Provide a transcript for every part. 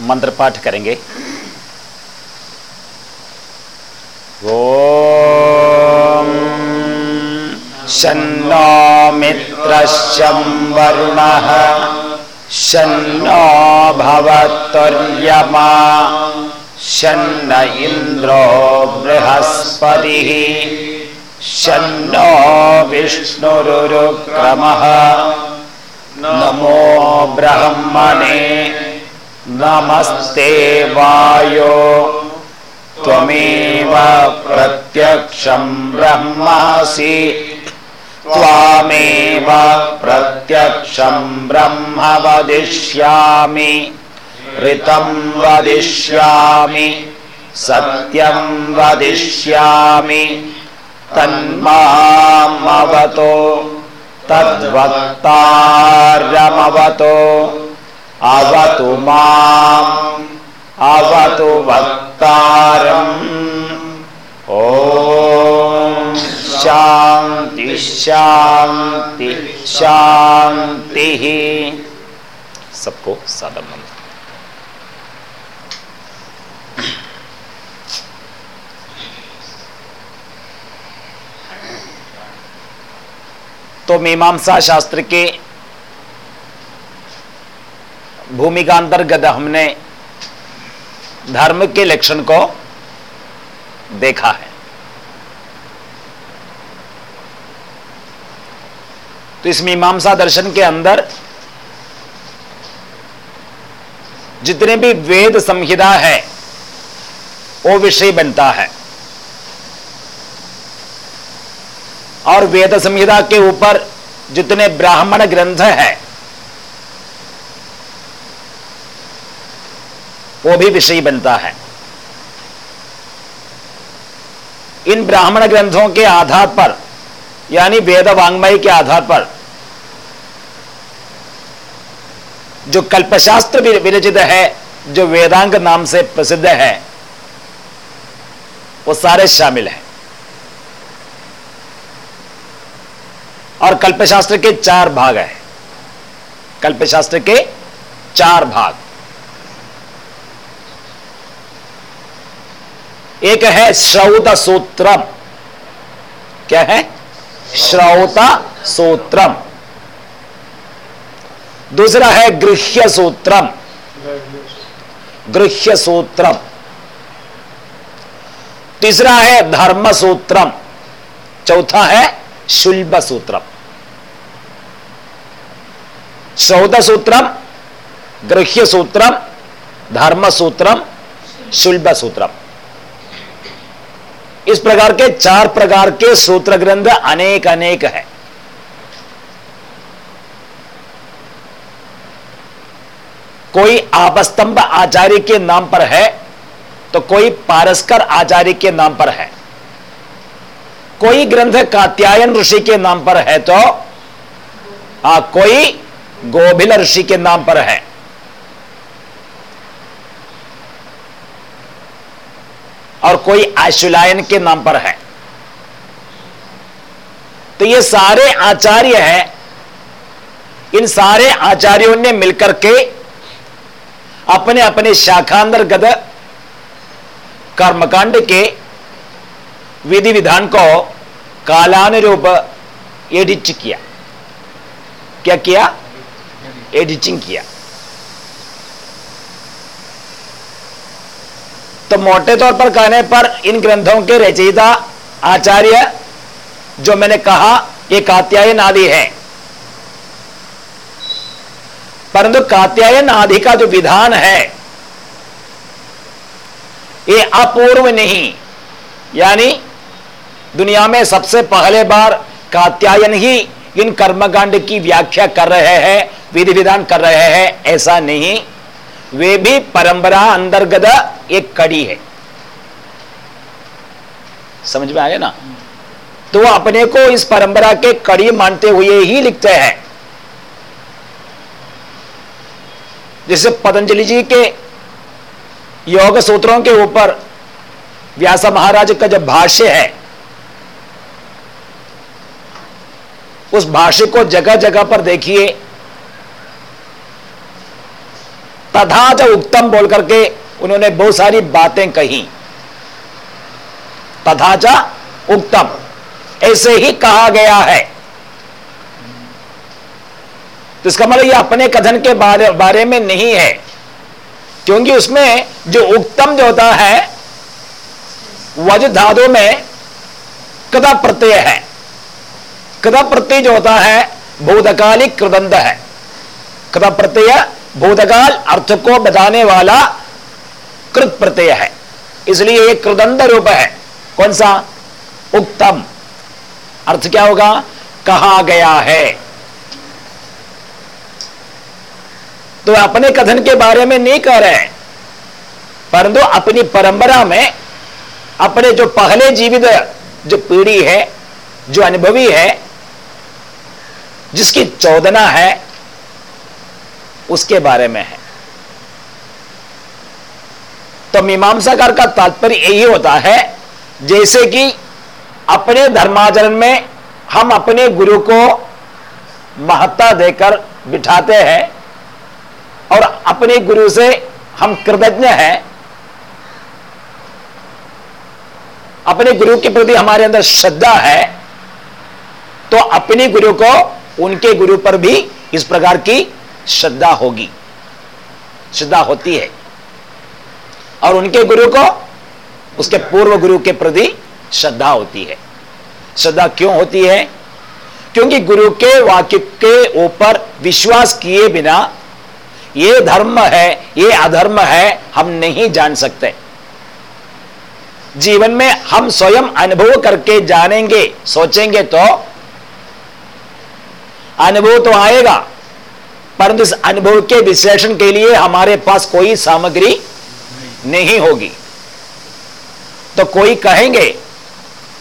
मंत्र पाठ करेंगे। ओ शन्नो मित्रशं वरुणः, शन्नो भवत्वर्यमा शन्न इन्द्रो बृहस्पतिः, शन्नो विष्णुरुक्रमः नमो ब्रह्मणे नमस्ते वायो। त्वमेव प्रत्यक्षं ब्रह्मासि। त्वामेव प्रत्यक्षं ब्रह्म वदिष्यामि ऋतं वदिष्यामि सत्यं वदिष्यामि। तन्मामवतो तद्वक्तारमवतो अवतु माम् अवतु वक्तारम्। ॐ शान्ति शान्ति, शान्तिः। सबको सादर नमस्कार तो मीमांसा शास्त्र के भूमिका अंतर्गत हमने धर्म के लक्षण को देखा है। तो इस मीमांसा दर्शन के अंदर जितने भी वेद संहिता है, वो विषय बनता है। और वेद संहिता के ऊपर जितने ब्राह्मण ग्रंथ है वो भी विषय बनता है। इन ब्राह्मण ग्रंथों के आधार पर, यानी वेद वांग्मय के आधार पर, जो कल्पशास्त्र विरचित है, जो वेदांग नाम से प्रसिद्ध है, वो सारे शामिल हैं। और कल्पशास्त्र के चार भाग हैं। कल्पशास्त्र के चार भाग। एक है श्रौत सूत्रम। क्या है? श्रौता सूत्रम। दूसरा है गृह्य सूत्रम। गृह्य सूत्रम। तीसरा है धर्म सूत्रम। चौथा है शुल्ब सूत्रम। श्रौत सूत्रम, गृह्य सूत्रम, धर्म सूत्रम, शुल्ब सूत्रम। इस प्रकार के चार प्रकार के सूत्र ग्रंथ अनेक अनेक है। कोई आपस्तंभ आचार्य के नाम पर है तो कोई पारस्कर आचार्य के नाम पर है। कोई ग्रंथ कात्यायन ऋषि के नाम पर है तो आ, कोई गोभिल ऋषि के नाम पर है। और कोई आशुलायन के नाम पर है। तो ये सारे आचार्य हैं। इन सारे आचार्यों ने मिलकर के अपने अपने शाखांतर्गत कर्मकांड के विधि विधान को कालानुरूप एडिट किया। क्या किया? एडिटिंग किया। तो मोटे तौर पर कहने पर इन ग्रंथों के रचयिता आचार्य, जो मैंने कहा, ये कात्यायन आदि है। परंतु कात्यायन आदि का जो विधान है, ये अपूर्व नहीं। यानी, दुनिया में सबसे पहले बार कात्यायन ही इन कर्मकांड की व्याख्या कर रहे हैं, विधि विधान कर रहे हैं, ऐसा नहीं। वे भी परंपरा अंतर्गत एक कड़ी है। समझ में आया ना? तो वो अपने को इस परंपरा के कड़ी मानते हुए ही लिखते हैं। जैसे पतंजलि जी के योग सूत्रों के ऊपर व्यास महाराज का जब भाष्य है, उस भाष्य को जगह जगह पर देखिए तथा च उत्तम बोल करके उन्होंने बहुत सारी बातें कही। तथा च उत्तम ऐसे ही कहा गया है। तो इसका मतलब ये अपने कथन के बारे, बारे में नहीं है। क्योंकि उसमें जो उत्तम जो होता है वज धातु में कदा प्रत्यय है। कदा प्रत्यय जो होता है भूतकालिक कृदंत है। कदा प्रत्यय भूतकाल अर्थ को बताने वाला कृत प्रत्यय है। इसलिए एक कृदंत रूप है। कौन सा? उत्तम अर्थ क्या होगा? कहा गया है। तो अपने कथन के बारे में नहीं कह रहे हैं। परंतु अपनी परंपरा में अपने जो पहले जीवित जो पीढ़ी है, जो अनुभवी है, जिसकी चौदना है उसके बारे में है। तो मीमांसाकार का तात्पर्य यही होता है, जैसे कि अपने धर्माचरण में हम अपने गुरु को महत्ता देकर बिठाते हैं और अपने गुरु से हम कृतज्ञ हैं। अपने गुरु के प्रति हमारे अंदर श्रद्धा है तो अपने गुरु को उनके गुरु पर भी इस प्रकार की श्रद्धा होगी। श्रद्धा होती है। और उनके गुरु को, उसके पूर्व गुरु के प्रति श्रद्धा होती है। श्रद्धा क्यों होती है? क्योंकि गुरु के वाक्य के ऊपर विश्वास किए बिना ये धर्म है, ये अधर्म है, हम नहीं जान सकते। जीवन में हम स्वयं अनुभव करके जानेंगे, सोचेंगे तो अनुभव तो आएगा। परंतु इस अनुभव के विश्लेषण के लिए हमारे पास कोई सामग्री नहीं होगी। तो कोई कहेंगे,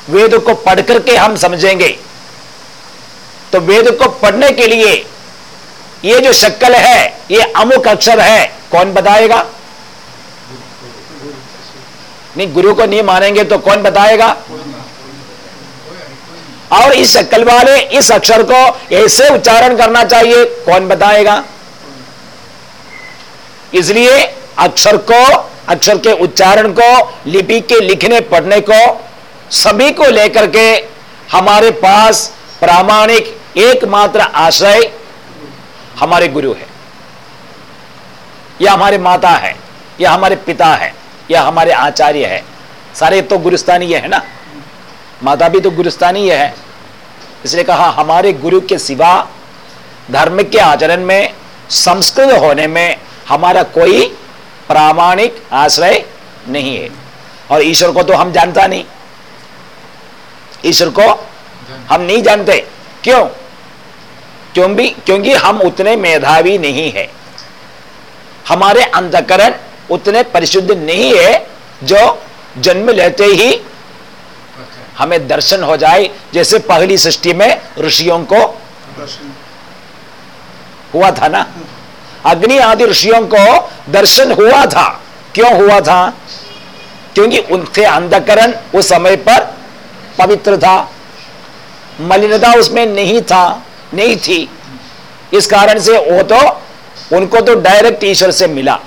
वेद को पढ़ करके हम समझेंगे। तो वेद को पढ़ने के लिए ये जो शक्ल है, ये अमुक अक्षर है, कौन बताएगा? नहीं गुरु को नहीं मानेंगे तो कौन बताएगा? और इस शक्ल वाले, इस अक्षर को ऐसे उच्चारण करना चाहिए। कौन बताएगा? इसलिए अक्षर को, अक्षर के उच्चारण को, लिपि के लिखने, पढ़ने को, सभी को लेकर के हमारे पास प्रामाणिक एकमात्र आशय हमारे गुरु है। या हमारे माता है, या हमारे पिता है, या हमारे आचार्य है। सारे तो गुरुस्तानी है ना? माता भी तो गुरुस्तानी है इसलिए कहा, हमारे गुरु के सिवा धर्म के आचरण में, संस्कृत होने में हमारा कोई प्रामाणिक आश्रय नहीं है। और ईश्वर को तो हम जानता नहीं। ईश्वर को हम नहीं जानते। क्यों? क्यों भी क्योंकि हम उतने मेधावी नहीं है। हमारे अंतकरण उतने परिशुद्ध नहीं है जो जन्म लेते ही हमें दर्शन हो जाए जैसे पहली सृष्टि में ऋषियों को हुआ था ना? अग्नि आदि ऋषियों को दर्शन हुआ था। क्यों हुआ था? क्योंकि उनके अंधकरण उस समय पर पवित्र था। मलिनता उसमें नहीं था नहीं थी। इस कारण से वो तो उनको तो डायरेक्ट ईश्वर से मिला।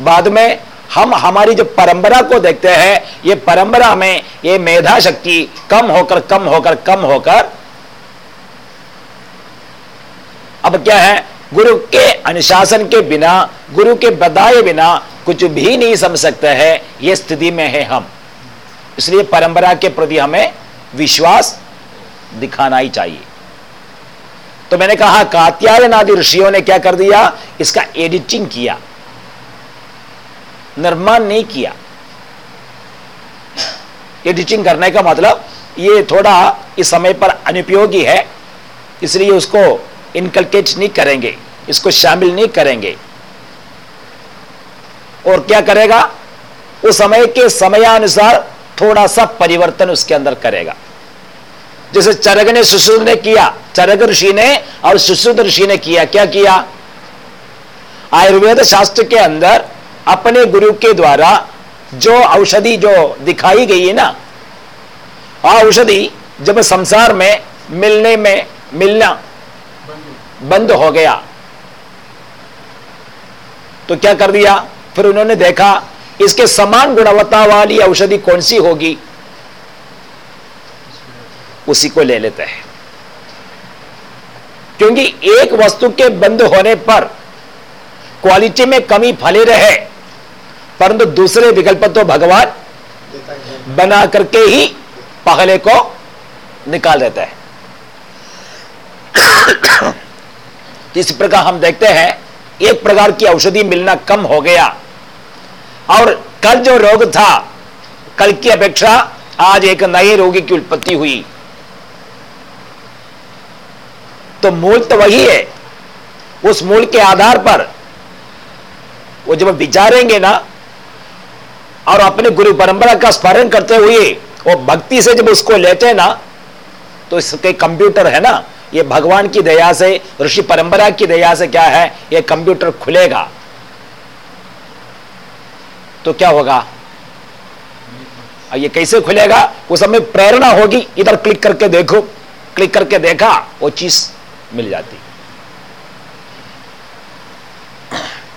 बाद में हम हमारी जो परंपरा को देखते हैं, ये परंपरा में ये मेधा शक्ति कम होकर कम होकर कम होकर, अब क्या है? गुरु के अनुशासन के बिना, गुरु के बताए बिना कुछ भी नहीं समझ सकते हैं, ये स्थिति में है हम। इसलिए परंपरा के प्रति हमें विश्वास दिखाना ही चाहिए। तो मैंने कहा, कात्यायन आदि ऋषियों ने क्या कर दिया? इसका एडिटिंग किया। निर्माण नहीं किया। एडिटिंग करने का मतलब ये थोड़ा इस समय पर अनुपयोगी है, इसलिए उसको इनकलकेट नहीं करेंगे, इसको शामिल नहीं करेंगे। और क्या करेगा? उस समय के समयानुसार थोड़ा सा परिवर्तन उसके अंदर करेगा। जैसे चरग ने सुश्रुत ने किया, चरग ऋषि ने और सुश्रुत ऋषि ने किया, क्या किया? आयुर्वेद शास्त्र के अंदर अपने गुरु के द्वारा जो औषधि जो दिखाई गई है ना औषधि जब संसार में मिलने में मिलना बंद हो गया तो क्या कर दिया? फिर उन्होंने देखा, इसके समान गुणवत्ता वाली औषधि कौन सी होगी? उसी को ले लेते हैं। क्योंकि एक वस्तु के बंद होने पर क्वालिटी में कमी फले रहे परंतु दूसरे विकल्प तो भगवान बना करके ही पहले को निकाल देता है। इस प्रकार हम देखते हैं, एक प्रकार की औषधि मिलना कम हो गया। और कल जो रोग था, कल की अपेक्षा आज एक नए रोगी की उत्पत्ति हुई। तो मूल तो वही है। उस मूल के आधार पर वो जब विचारेंगे ना और अपने गुरु परंपरा का स्मरण करते हुए वो भक्ति से जब उसको लेते हैं ना तो इसके कंप्यूटर है ना, ये भगवान की दया से, ऋषि परंपरा की दया से क्या है, ये कंप्यूटर खुलेगा। तो क्या होगा? ये कैसे खुलेगा? उस समय प्रेरणा होगी। इधर क्लिक करके देखो। क्लिक करके देखा, वो चीज़ मिल जाती।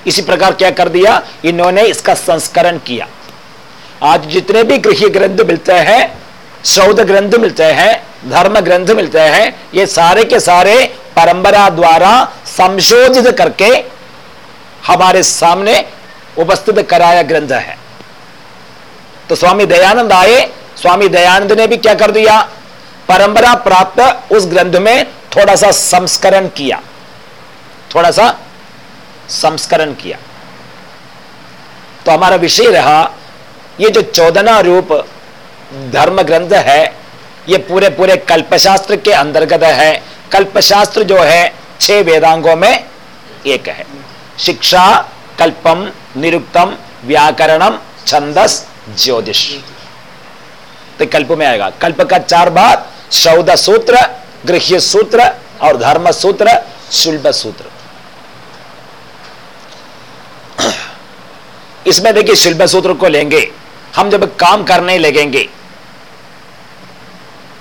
इसी प्रकार क्या कर दिया? इन्होंने इसका संस्करण किया। आज जितने भी गृह ग्रंथ मिलते हैं, सौद ग्रंथ मिलते हैं, धर्म ग्रंथ मिलते हैं, ये सारे के सारे परंपरा द्वारा संशोधित करके हमारे सामने उपस्थित कराया ग्रंथ है। तो स्वामी दयानंद आए, स्वामी दयानंद ने भी क्या कर दिया? परंपरा प्राप्त उस ग्रंथ में थोड़ा सा संस्करण किया। थोड़ा सा संस्करण किया। तो हमारा विषय रहा ये जो चौदना रूप धर्म ग्रंथ है, ये पूरे पूरे कल्पशास्त्र के अंतर्गत है। कल्पशास्त्र जो है, छह वेदांगों में एक है। शिक्षा, कल्पम, निरुक्तम, व्याकरणम, छंदस, ज्योतिष। तो कल्प में आएगा। कल्प का चार भाग शौद सूत्र, गृह्य सूत्र और धर्म सूत्र, शुल्ब सूत्र। इसमें देखिए शिल्प सूत्र को लेंगे। हम जब काम करने लगेंगे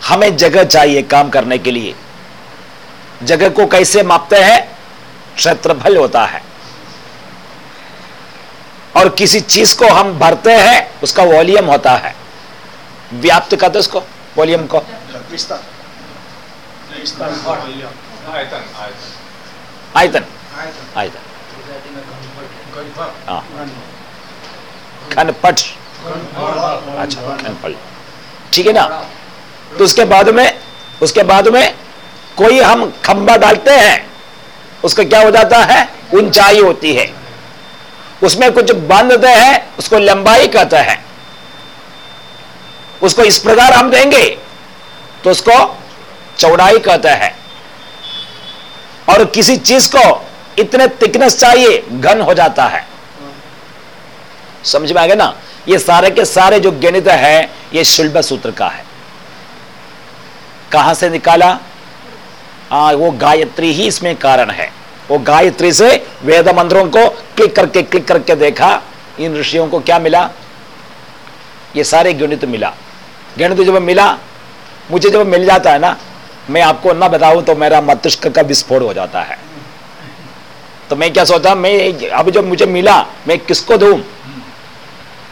हमें जगह चाहिए काम करने के लिए। जगह को कैसे मापते हैं? क्षेत्रफल होता है। और किसी चीज़ को हम भरते हैं उसका वॉल्यूम होता है। व्याप्त कहते उसको वॉल्यूम को। आयतन। आयतन। हाँ। घनपट। अच्छा ठीक है ना? तो उसके बाद में, उसके बाद में कोई हम खंबा डालते हैं, उसका क्या हो जाता है? ऊंचाई होती है। उसमें कुछ बांधते हैं, उसको लंबाई कहते हैं। उसको इस प्रकार हम देंगे तो उसको चौड़ाई कहते हैं। और किसी चीज़ को इतने थिकनेस चाहिए, घन हो जाता है। समझ में आ गया ना? ये सारे के सारे जो गणित है ये शुल्ब सूत्र का है। कहाँ से निकाला? आ, वो गायत्री ही इसमें कारण है। वो गायत्री से वेद मंत्रों को क्लिक करके क्लिक करके देखा इन ऋषियों को क्या मिला? ये सारे गणित मिला। गणित जब मिला मुझे जब मिल जाता है ना मैं आपको ना बताऊँ तो मेरा मस्तिष्क का विस्फोट हो जाता है। तो मैं क्या सोचा मैं अब जब मुझे मिला मैं किसको दूँ?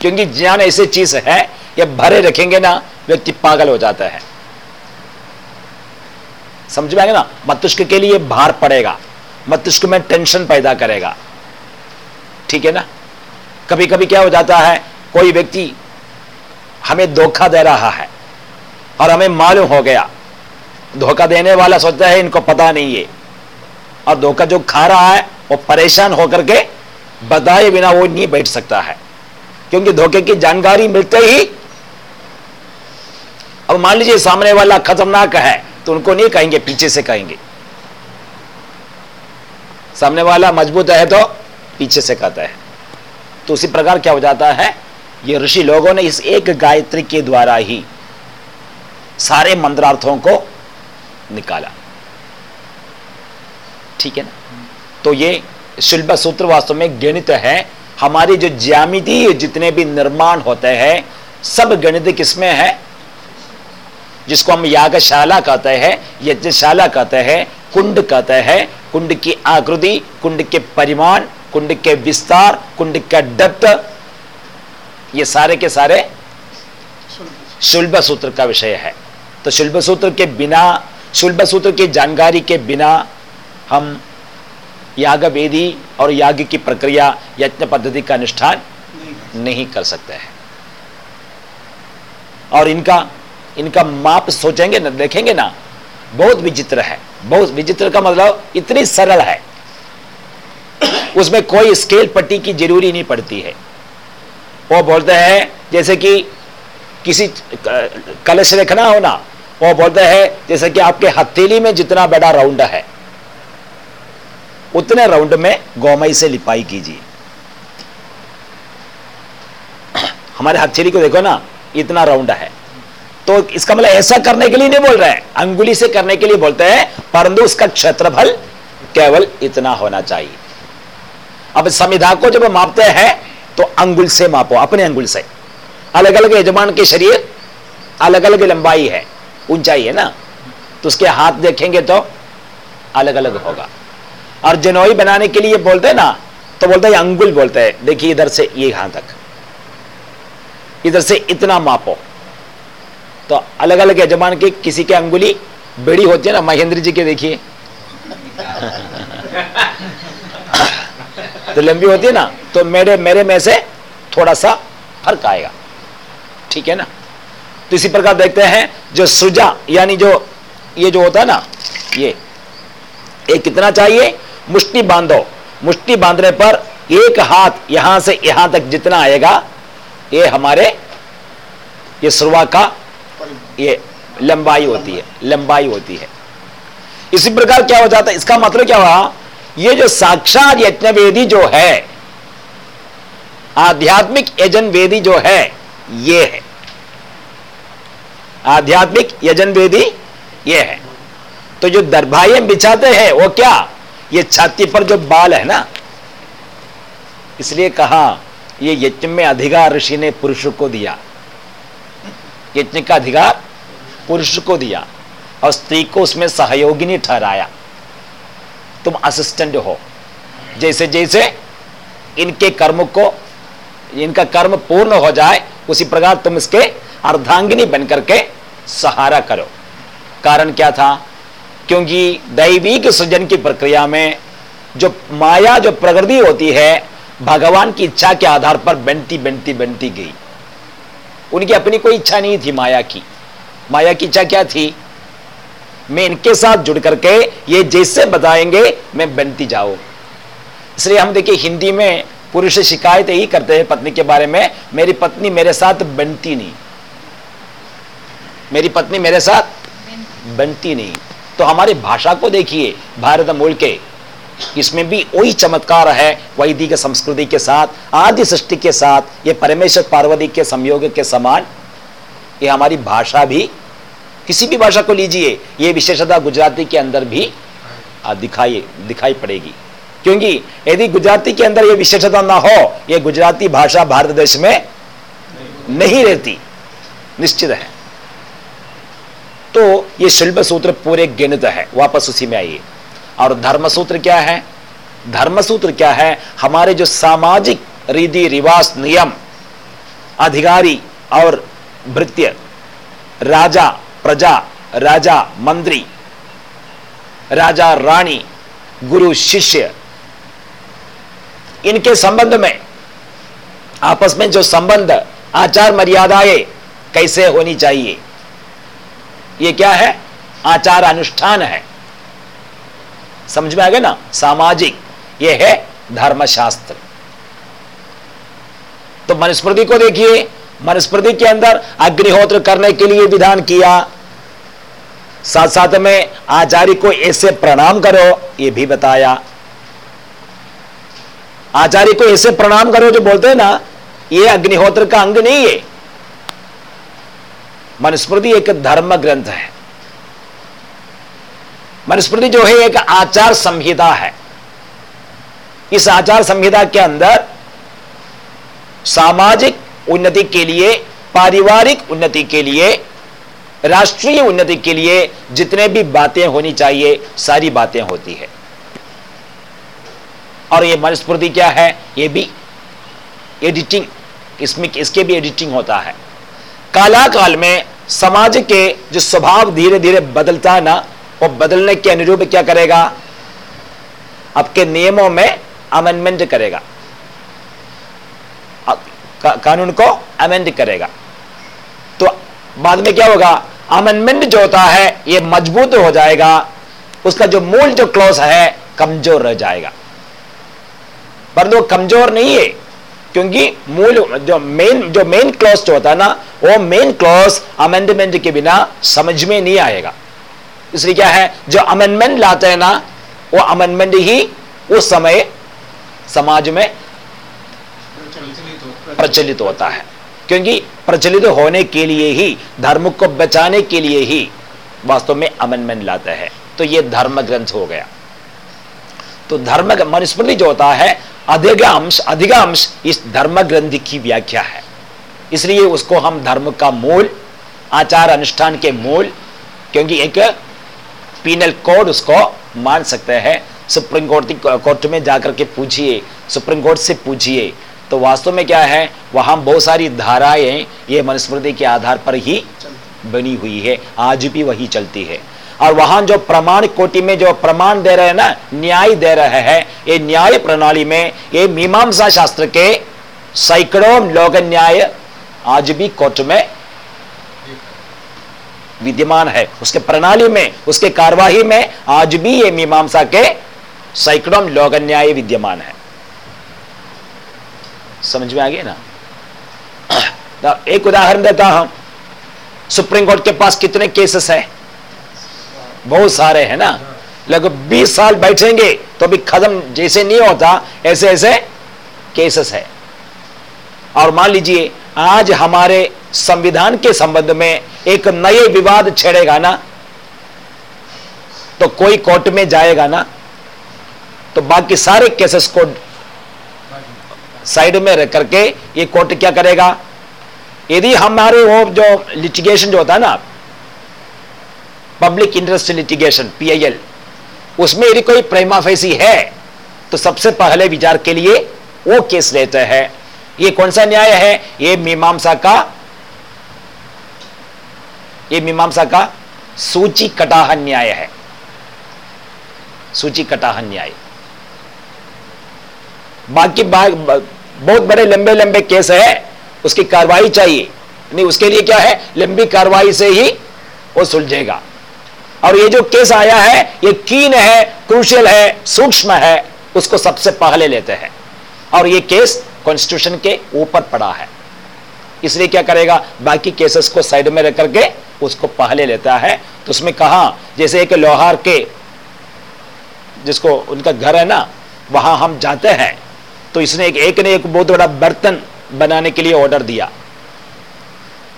क्योंकि ज्ञान ऐसी चीज़ है, ये भरे रखेंगे ना, व्यक्ति पागल हो जाता है। समझ में आएगा ना? मस्तिष्क के लिए भार पड़ेगा। मस्तिष्क में टेंशन पैदा करेगा। ठीक है ना? कभी कभी क्या हो जाता है, कोई व्यक्ति हमें धोखा दे रहा है और हमें मालूम हो गया। धोखा देने वाला सोचता है, इनको पता नहीं है। और धोखा जो खा रहा है, वो परेशान होकर के बताए बिना वो नहीं बैठ सकता है। क्योंकि धोखे की जानकारी मिलते ही, अब मान लीजिए सामने वाला खतरनाक है तो उनको नहीं कहेंगे, पीछे से कहेंगे। सामने वाला मज़बूत है तो पीछे से कहता है। तो उसी प्रकार क्या हो जाता है, ये ऋषि लोगों ने इस एक गायत्री के द्वारा ही सारे मंत्रार्थों को निकाला। ठीक है ना? तो ये शिल्प सूत्र वास्तव में गणित है हमारी जो ज्यामिति जितने भी निर्माण होते हैं, सब गणित किसमें है? जिसको हम यागशाला कहते हैं, यज्ञशाला कहते हैं, कुंड कहते हैं, कुंड की आकृति, कुंड के परिमाण, कुंड के विस्तार, कुंड का डेप्थ ये सारे के सारे शुल्भ सूत्र का विषय है। तो शुल्भ सूत्र के बिना शुल्भ सूत्र की जानकारी के बिना हम याग वेदी और याग की प्रक्रिया यज्ञ पद्धति का अनुष्ठान नहीं कर सकते हैं। और इनका इनका माप सोचेंगे ना, देखेंगे ना, बहुत विचित्र है। बहुत विचित्र का मतलब इतनी सरल है। उसमें कोई स्केल पट्टी की ज़रूरी नहीं पड़ती है। वो बोलते हैं, जैसे कि किसी, कलश रखना हो ना, वो बोलते हैं, जैसे कि आपके हथेली में जितना बड़ा राउंड है। उतने राउंड में गौमई से लिपाई कीजिए। हमारे हथेली को देखो ना, इतना राउंड है। तो इसका मतलब ऐसा करने के लिए नहीं बोल रहे हैं। अंगुली से करने के लिए बोलते हैं, परंतु उसका क्षेत्रफल केवल इतना होना चाहिए। अब संविधा को जब मापते हैं तो अंगुल से मापो, अपने अंगुल से। अलग अलग यजमान के शरीर अलग अलग लंबाई है, ऊंचाई है ना? तो उसके हाथ देखेंगे तो अलग अलग होगा। और जनोई बनाने के लिए बोलते हैं ना तो बोलते हैं अंगुल बोलते हैं। देखिए इधर से, ये यहाँ तक। इधर से इतना मापो। तो अलग अलग यजमान के, किसी के अंगुली बड़ी होती है ना, महेंद्र जी के देखिए। तो लंबी होती है ना तो मेरे मेरे में से थोड़ा सा फ़र्क आएगा। ठीक है ना? तो इसी प्रकार देखते हैं, जो सुजा, यानी जो, ये जो होता है ना, ये ये कितना चाहिए? मुष्टि बांधो। मुष्टि बांधने पर एक हाथ यहाँ से यहाँ तक जितना आएगा, ये हमारे, ये सुरवा का, ये लंबाई होती है, लंबाई होती है। इसी प्रकार क्या हो जाता है? इसका मतलब क्या हुआ? ये जो साक्षात यज्ञ वेदी जो है, आध्यात्मिक यजन वेदी जो है, ये है। आध्यात्मिक यजन वेदी ये है। तो जो दरभाई बिछाते हैं, वो क्या? ये छाती पर जो बाल है ना, इसलिए कहा, ये यज्ञ में अधिकार ऋषि ने पुरुष को दिया। यज्ञ का अधिकार पुरुष को दिया और स्त्री को उसमें सहयोगिनी ठहराया। तुम असिस्टेंट हो। जैसे जैसे इनके कर्म को, इनका कर्म पूर्ण हो जाए, उसी प्रकार तुम इसके अर्धांगिनी बनकर के सहारा करो। कारण क्या था? क्योंकि दैविक सृजन की प्रक्रिया में जो माया, जो प्रगति होती है, भगवान की इच्छा के आधार पर बनती बनती बनती गई। उनकी अपनी कोई इच्छा नहीं थी माया की। माया की इच्छा क्या थी? मैं इनके साथ जुड़ करके ये जैसे बताएँगे, मैं बनती जाऊँ। इसलिए हम देखिए, हिंदी में पुरुष शिकायत यही करते हैं पत्नी के बारे में, मेरी पत्नी मेरे साथ बनती नहीं। मेरी पत्नी मेरे साथ बनती नहीं। तो हमारी भाषा को देखिए, भारत मूल के। इसमें भी वही चमत्कार है, वैदिक संस्कृति के साथ, आदि सृष्टि के साथ, ये परमेश्वर पार्वती के संयोग के समान, ये हमारी भाषा भी। किसी भी भाषा को लीजिए, ये विशेषता गुजराती के अंदर भी दिखाई दिखाई पड़ेगी। क्योंकि यदि गुजराती के अंदर ये विशेषता ना हो, ये गुजराती भाषा भारत देश में नहीं रहती। निश्चित है। तो ये शिल्प सूत्र पूरे गिणित है, वापस उसी में आइए। और धर्म सूत्र क्या है? धर्म सूत्र क्या है? हमारे जो सामाजिक रीति, रिवाज, नियम, अधिकारी और भृत्य, राजा, प्रजा, राजा, मंत्री, राजा, रानी, गुरु, शिष्य, इनके संबंध में, आपस में जो संबंध, आचार मर्यादाएँ कैसे होनी चाहिए? ये क्या है? आचार अनुष्ठान है। समझ में आ गया ना? सामाजिक। ये है धर्मशास्त्र। तो मनुस्मृति को देखिए। मनुस्मृति के अंदर अग्निहोत्र करने के लिए विधान किया। साथ साथ में आचार्य को ऐसे प्रणाम करो, ये भी बताया। आचार्य को ऐसे प्रणाम करो जो बोलते हैं ना, ये अग्निहोत्र का अंग नहीं है। मनुस्मृति एक धर्म ग्रंथ है। मनुस्मृति जो है एक आचार संहिता है। इस आचार संहिता के अंदर सामाजिक उन्नति के लिए, पारिवारिक उन्नति के लिए, राष्ट्रीय उन्नति के लिए जितने भी बातें होनी चाहिए, सारी बातें होती है। और ये मनुस्मृति क्या है? ये भी एडिटिंग इसमें, इसके भी एडिटिंग होता है। काला काल में समाज के जो स्वभाव धीरे धीरे बदलता है ना, वो बदलने के अनुरूप क्या करेगा? आपके नियमों में अमेंडमेंट करेगा। कानून को अमेंड करेगा। तो बाद में क्या होगा? अमेंडमेंट जो होता है, ये मज़बूत हो जाएगा। उसका जो मूल जो क्लॉज है, कमज़ोर रह जाएगा। पर वो कमज़ोर नहीं है। क्योंकि मूल जो मेन जो मेन क्लॉज जो होता है ना, वो मेन क्लॉज अमेंडमेंट के बिना समझ में नहीं आएगा। इसलिए क्या है, जो अमेंडमेंट लाते हैं ना, वो अमेंडमेंट ही उस समय समाज में प्रचलित होता है। क्योंकि प्रचलित होने के लिए ही, धर्म को बचाने के लिए ही वास्तव में अमेंडमेंट लाते हैं। तो ये धर्म ग्रंथ हो गया। तो धर्म मनुस्मृति जो होता है, अधिकांश अधिकांश इस धर्म ग्रंथ की व्याख्या है। इसलिए उसको हम धर्म का मूल, आचार अनुष्ठान के मूल, क्योंकि एक पीनल कोड उसको मान सकते हैं। सुप्रीम कोर्ट कोर्ट में जाकर के पूछिए, सुप्रीम कोर्ट से पूछिए तो वास्तव में क्या है? वहाँ बहुत सारी धाराएँ, ये मनुस्मृति के आधार पर ही बनी हुई है। आज भी वही चलती है। और वहाँ जो प्रमाण कोटि में जो प्रमाण दे रहे हैं ना, न्याय दे रहे हैं, ये न्याय प्रणाली में, ये मीमांसा शास्त्र के सैकड़ों लोक न्याय आज भी कोर्ट में विद्यमान है। उसके प्रणाली में, उसके कार्यवाही में आज भी ये मीमांसा के सैकड़ों लोक न्याय विद्यमान है। समझ में आ गया ना? तो एक उदाहरण देता हूँ। सुप्रीम कोर्ट के पास कितने केसेस है? बहुत सारे हैं ना। लगभग 20 साल बैठेंगे तो भी खत्म जैसे नहीं होता, ऐसे ऐसे केसेस है। और मान लीजिए, आज हमारे संविधान के संबंध में एक नए विवाद छेड़ेगा ना तो कोई कोर्ट में जाएगा ना तो बाकी सारे केसेस को साइड में रख करके ये कोर्ट क्या करेगा? यदि हमारे वो जो लिटिगेशन जो होता है ना पब्लिक इंटरेस्ट लिटिगेशन पीआईएल उसमें यदि कोई प्रेमा फैसी है तो सबसे पहले विचार के लिए वो केस लेते हैं। ये कौन सा न्याय है? ये मीमांसा का ये मीमांसा का सूची कटाह न्याय है। सूची कटाह न्याय। बाकी बा, बहुत बड़े लंबे लंबे केस है उसकी कार्रवाई चाहिए। नहीं उसके लिए क्या है? लंबी कार्रवाई से ही वो सुलझेगा। और ये जो केस आया है ये कीन है क्रूशियल है सूक्ष्म है उसको सबसे पहले लेते हैं। और ये केस कॉन्स्टिट्यूशन के ऊपर पड़ा है। इसलिए क्या करेगा बाकी केसेस को साइड में रख करके उसको पहले लेता है। तो उसमें कहा जैसे एक लोहार के जिसको उनका घर है ना वहाँ हम जाते हैं। तो इसने एक, एक ने एक बहुत बड़ा बर्तन बनाने के लिए ऑर्डर दिया।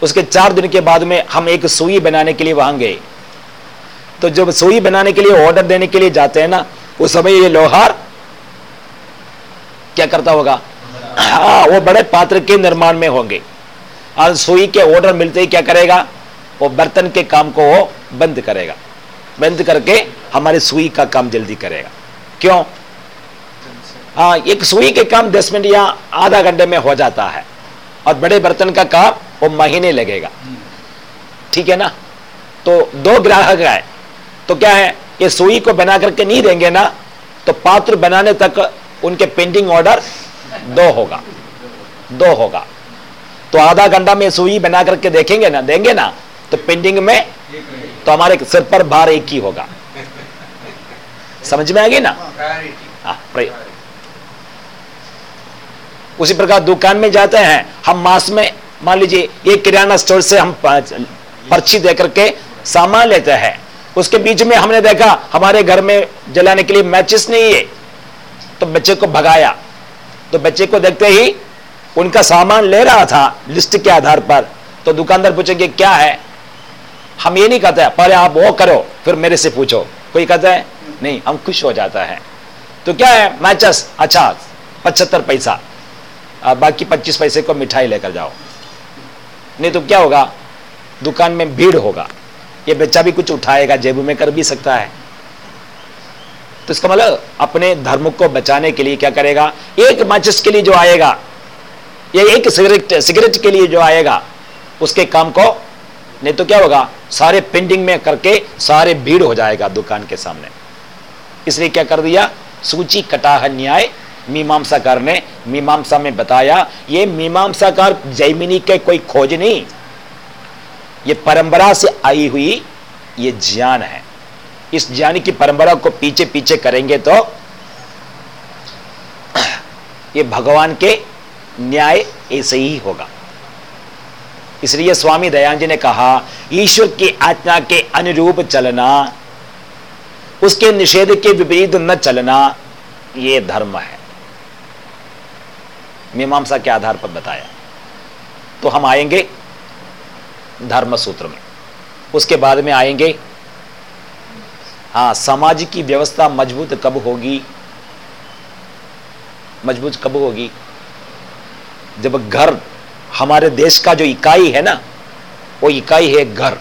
उसके चार दिन के बाद में हम एक सुई बनाने के लिए वहाँ गए। तो जब सुई बनाने के लिए ऑर्डर देने के लिए जाते हैं ना उस समय ये लोहार क्या करता होगा? हाँ वो बड़े पात्र के निर्माण में होंगे। और सुई के ऑर्डर मिलते ही क्या करेगा? वो बर्तन के काम को वो बंद करेगा। बंद करके हमारे सुई का काम जल्दी करेगा। क्यों? हाँ एक सुई के काम दस मिनट या आधा घंटे में हो जाता है। और बड़े बर्तन का काम वो महीने लगेगा। ठीक है ना? तो दो ग्राहक है तो क्या है? ये सुई को बना करके नहीं देंगे ना तो पात्र बनाने तक उनके पेंटिंग ऑर्डर दो होगा। दो होगा। तो आधा घंटा में सुई बना करके देखेंगे ना, देंगे ना तो पेंटिंग में तो हमारे सिर पर भार एक ही होगा। समझ में आ गई ना? हाँ उसी प्रकार दुकान में जाते हैं, हम मास में, मान लीजिए, एक किराना स्टोर से हम पर्ची दे करके सामान लेते हैं। उसके बीच में हमने देखा, हमारे घर में जलाने के लिए मैचिस नहीं है। तो बच्चे को भगाया। तो बच्चे को देखते ही उनका सामान ले रहा था लिस्ट के आधार पर। तो दुकानदार पूछेंगे, क्या है? हम ये नहीं कहते पहले आप वो करो, फिर मेरे से पूछो। कोई कहता है, नहीं, हम खुश हो जाता है। तो क्या है? मैचस अच्छा पचहत्तर पैसा। बाकी पच्चीस पैसे को मिठाई लेकर जाओ। नहीं तो क्या होगा? दुकान में भीड़ होगा। ये बच्चा भी कुछ उठाएगा, जेब में कर भी सकता है। तो इसका मतलब अपने धर्म को बचाने के लिए क्या करेगा? एक माचिस के लिए जो आएगा, या एक सिगरेट सिगरेट के लिए जो आएगा, उसके काम को, नहीं तो क्या होगा? सारे पेंडिंग में करके सारे भीड़ हो जाएगा दुकान के सामने। इसलिए क्या कर दिया? सूची कटाह न्याय, मीमांसाकार ने मीमांसा में बताया, ये मीमांसाकार जैमिनी के कोई खोज नहीं ये परंपरा से आई हुई ये ज्ञान है। इस ज्ञान की परंपरा को पीछे पीछे करेंगे तो ये भगवान के न्याय ऐसे ही होगा। इसलिए स्वामी दयान जी ने कहा, ईश्वर की आज्ञा के अनुरूप चलना, उसके निषेध के विपरीत न चलना यह धर्म है। मीमांसा के आधार पर बताया। तो हम आएँगे धर्म सूत्र में। उसके बाद में आएँगे हाँ समाज की व्यवस्था मज़बूत कब होगी? मज़बूत कब होगी? जब घर, हमारे देश का जो इकाई है ना, वो इकाई है घर।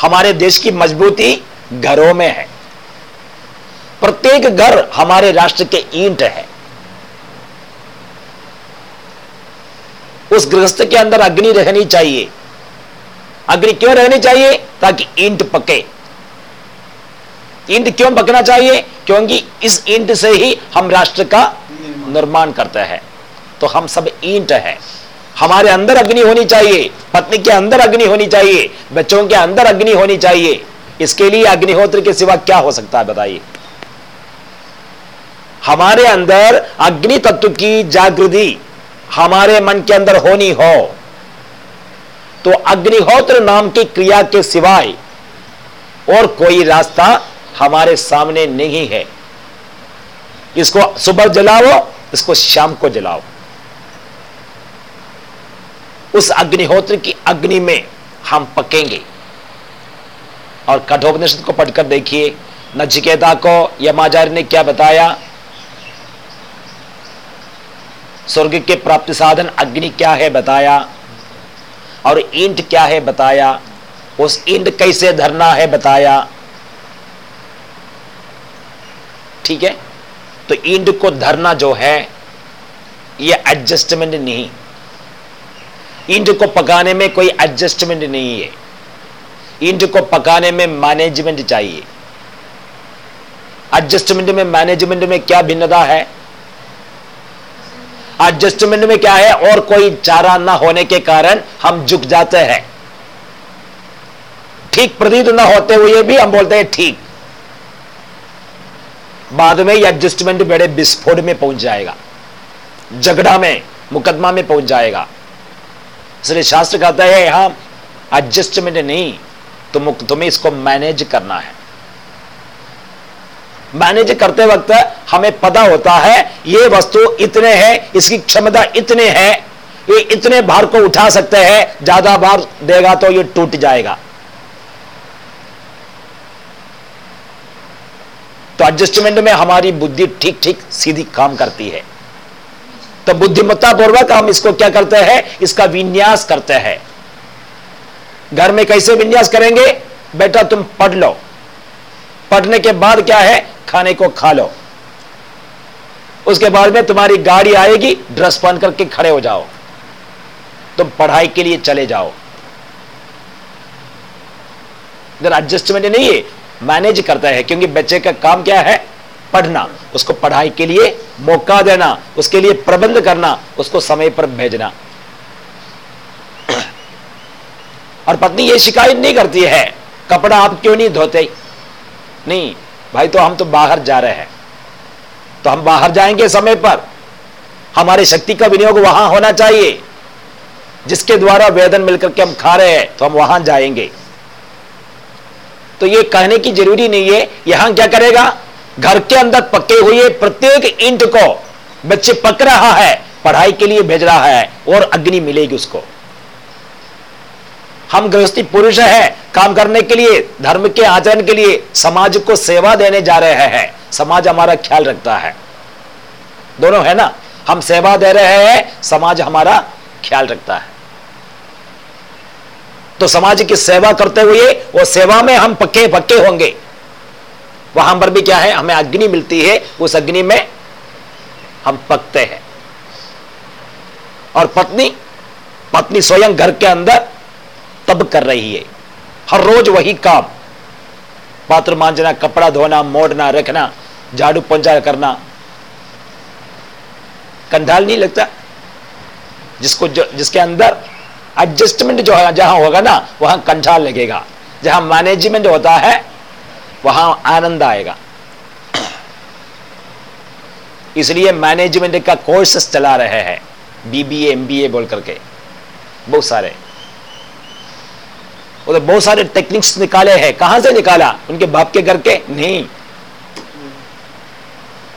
हमारे देश की मजबूती घरों में है। प्रत्येक घर हमारे राष्ट्र के ईंट है। उस गृहस्थ के अंदर अग्नि रहनी चाहिए। अग्नि क्यों रहनी चाहिए? ताकि ईंट पके। ईंट क्यों पकना चाहिए? क्योंकि इस ईंट से ही हम राष्ट्र का निर्माण करते हैं। तो हम सब ईंट है। हमारे अंदर अग्नि होनी चाहिए। पत्नी के अंदर अग्नि होनी चाहिए। बच्चों के अंदर अग्नि होनी चाहिए। इसके लिए अग्निहोत्र के सिवा क्या हो सकता है बताइए? हमारे अंदर अग्नि तत्व की जागृति हमारे मन के अंदर होनी हो तो अग्निहोत्र नाम की क्रिया के सिवाय और कोई रास्ता हमारे सामने नहीं है। इसको सुबह जलाओ, इसको शाम को जलाओ। उस अग्निहोत्र की अग्नि में हम पकेंगे। और कठोपनिषद को पढ़कर देखिए। नचिकेता को यमाचार्य ने क्या बताया? स्वर्ग के प्राप्ति साधन अग्नि क्या है बताया और ईंट क्या है बताया? उस ईंट कैसे धरना है बताया? ठीक है? तो ईंट को धरना जो है, ये एडजस्टमेंट नहीं। ईंट को पकाने में कोई एडजस्टमेंट नहीं है। ईंट को पकाने में मैनेजमेंट चाहिए। एडजस्टमेंट में मैनेजमेंट में क्या भिन्नता है? एडजस्टमेंट में क्या है? और कोई चारा ना होने के कारण हम झुक जाते हैं। ठीक प्रतीत ना होते हुए भी हम बोलते हैं ठीक। बाद में एडजस्टमेंट बड़े विस्फोट में पहुँच जाएगा। झगड़ा में, मुकदमा में पहुँच जाएगा। इसलिए शास्त्र कहता है यहाँ एडजस्टमेंट नहीं, तुम, तुम्हें इसको मैनेज करना है। मैनेज करते वक्त हमें पता होता है, ये वस्तु इतने है, इसकी क्षमता इतने है, ये इतने भार को उठा सकते हैं, ज़्यादा भार देगा तो ये टूट जाएगा। तो एडजस्टमेंट में हमारी बुद्धि ठीक ठीक सीधी काम करती है। तो बुद्धिमत्ता पूर्वक हम इसको क्या करते हैं? इसका विन्यास करते हैं। घर में कैसे विन्यास करेंगे? बेटा तुम पढ़ लो। पढ़ने के बाद क्या है? खाने को खा लो। उसके बाद में तुम्हारी गाड़ी आएगी ड्रेस पहन करके खड़े हो जाओ। तुम पढ़ाई के लिए चले जाओ। इधर एडजस्टमेंट नहीं है मैनेज करता है, क्योंकि बच्चे का काम क्या है? पढ़ना। उसको पढ़ाई के लिए मौका देना, उसके लिए प्रबंध करना, उसको समय पर भेजना। और पत्नी ये शिकायत नहीं करती है, कपड़ा आप क्यों नहीं धोते? नहीं, भाई तो हम तो बाहर जा रहे हैं। तो हम बाहर जाएँगे समय पर। हमारी शक्ति का विनियोग वहाँ होना चाहिए। जिसके द्वारा वेदन मिलकर के हम खा रहे हैं तो हम वहाँ जाएँगे। तो ये कहने की ज़रूरी नहीं है, यहाँ क्या करेगा? घर के अंदर पके हुए प्रत्येक इंट को बच्चे पक रहा है, पढ़ाई के लिए भेज रहा है, और अग्नि मिलेगी उसको। हम गृहस्थी पुरुष है, काम करने के लिए, धर्म के आचरण के लिए, समाज को सेवा देने जा रहे हैं। समाज हमारा ख्याल रखता है। दोनों है ना? हम सेवा दे रहे हैं, समाज हमारा ख्याल रखता है। तो समाज की सेवा करते हुए, वो सेवा में हम पक्के पक्के होंगे। वहाँ पर भी क्या है? हमें अग्नि मिलती है, उस अग्नि में हम पकते हैं। और पत्नी पत्नी स्वयं घर के अंदर तब कर रही है। हर रोज वही काम। पात्र मांझना कपड़ा धोना, मोड़ना, रखना, झाड़ू पंचा करना। कंधाल नहीं लगता। जिसको जो, जिसके अंदर एडजस्टमेंट जो जहाँ होगा ना, वहाँ कंठाल लगेगा। जहाँ मैनेजमेंट होता है, वहाँ आनंद आएगा। इसलिए मैनेजमेंट का कोर्सेस चला रहे हैं। बीबीए एमबीए बोल करके। बहुत सारे। तो बहुत सारे टेक्निक्स निकाले हैं। कहाँ से निकाला? उनके बाप के घर के? नहीं।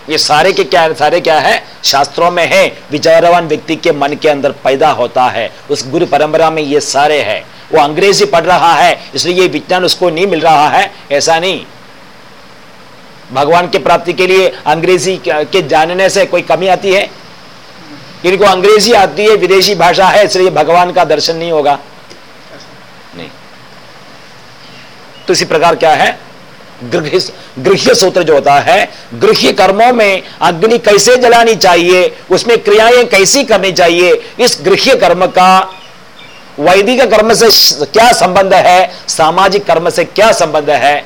ये सारे के क्या सारे क्या है? शास्त्रों में है। विचारवान व्यक्ति के मन के अंदर पैदा होता है। उस गुरु परंपरा में ये सारे है। वो अंग्रेज़ी पढ़ रहा है, इसलिए ये विज्ञान उसको नहीं मिल रहा है। ऐसा नहीं। भगवान के प्राप्ति के लिए अंग्रेज़ी के जानने से कोई कमी आती है? इनको अंग्रेज़ी आती है, विदेशी भाषा है, इसलिए भगवान का दर्शन नहीं होगा नहीं तो इसी प्रकार क्या है? गृह्य सूत्र जो होता है, गृह्य कर्मों में अग्नि कैसे जलानी चाहिए, उसमें क्रियाएँ कैसी करनी चाहिए, इस गृह्य कर्म का वैदिक कर्म से क्या संबंध है, सामाजिक कर्म से क्या संबंध है,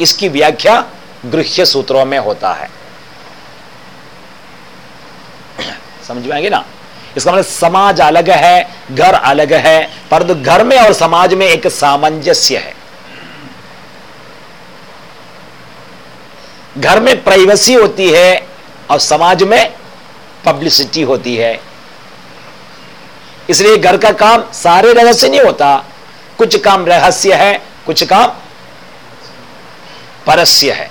इसकी व्याख्या गृह्य सूत्रों में होता है। समझ में आएँगे ना? इसका मतलब समाज अलग है, घर अलग है, परंतु घर में और समाज में एक सामंजस्य है। घर में प्राइवेसी होती है और समाज में पब्लिसिटी होती है। इसलिए घर का काम सारे रहस्य नहीं होता। कुछ काम रहस्य है, कुछ काम परस्य है।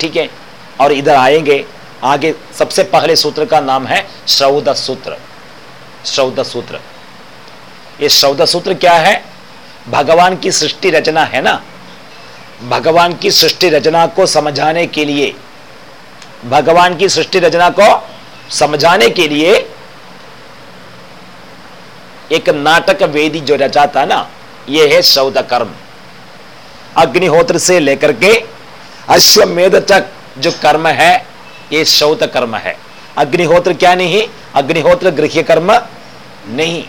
ठीक है? और इधर आएँगे। आगे सबसे पहले सूत्र का नाम है श्रौद सूत्र। श्रौद सूत्र। ये श्रौद सूत्र क्या है? भगवान की सृष्टि रचना है ना? भगवान की सृष्टि रचना को समझाने के लिए, भगवान की सृष्टि रचना को समझाने के लिए एक नाटक वेदी जो रचा था ना यह है शौद कर्म। अग्निहोत्र से लेकर के अश्वमेध तक जो कर्म है, ये शौत कर्म है। अग्निहोत्र क्या नहीं, अग्निहोत्र गृह कर्म नहीं।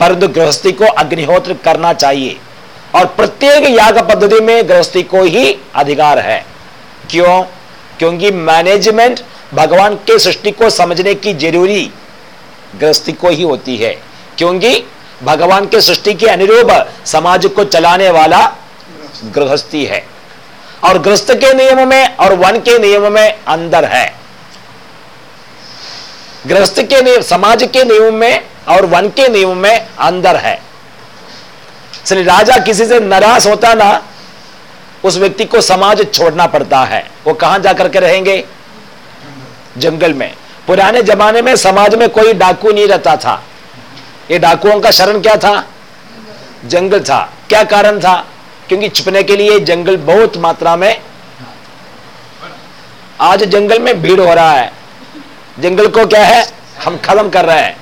परंतु गृहस्थी को अग्निहोत्र करना चाहिए। और प्रत्येक याग पद्धति में गृहस्थी को ही अधिकार है। क्यों? क्योंकि मैनेजमेंट भगवान के सृष्टि को समझने की ज़रूरी गृहस्थी को ही होती है। क्योंकि भगवान के सृष्टि के अनुरूप समाज को चलाने वाला गृहस्थी है। और गृहस्थ के नियम में और वन के नियम में अंदर है। गृहस्थ के नियम समाज के नियम में और वन के नियम में अंदर है। इसलिए राजा किसी से नाराज़ होता ना, उस व्यक्ति को समाज छोड़ना पड़ता है। वो कहाँ जाकर के रहेंगे? जंगल में। पुराने जमाने में समाज में कोई डाकू नहीं रहता था। ये डाकुओं का शरण क्या था? जंगल था। क्या कारण था? क्योंकि छिपने के लिए जंगल बहुत मात्रा में आज जंगल में भीड़ हो रहा है। जंगल को क्या है? हम खत्म कर रहे हैं।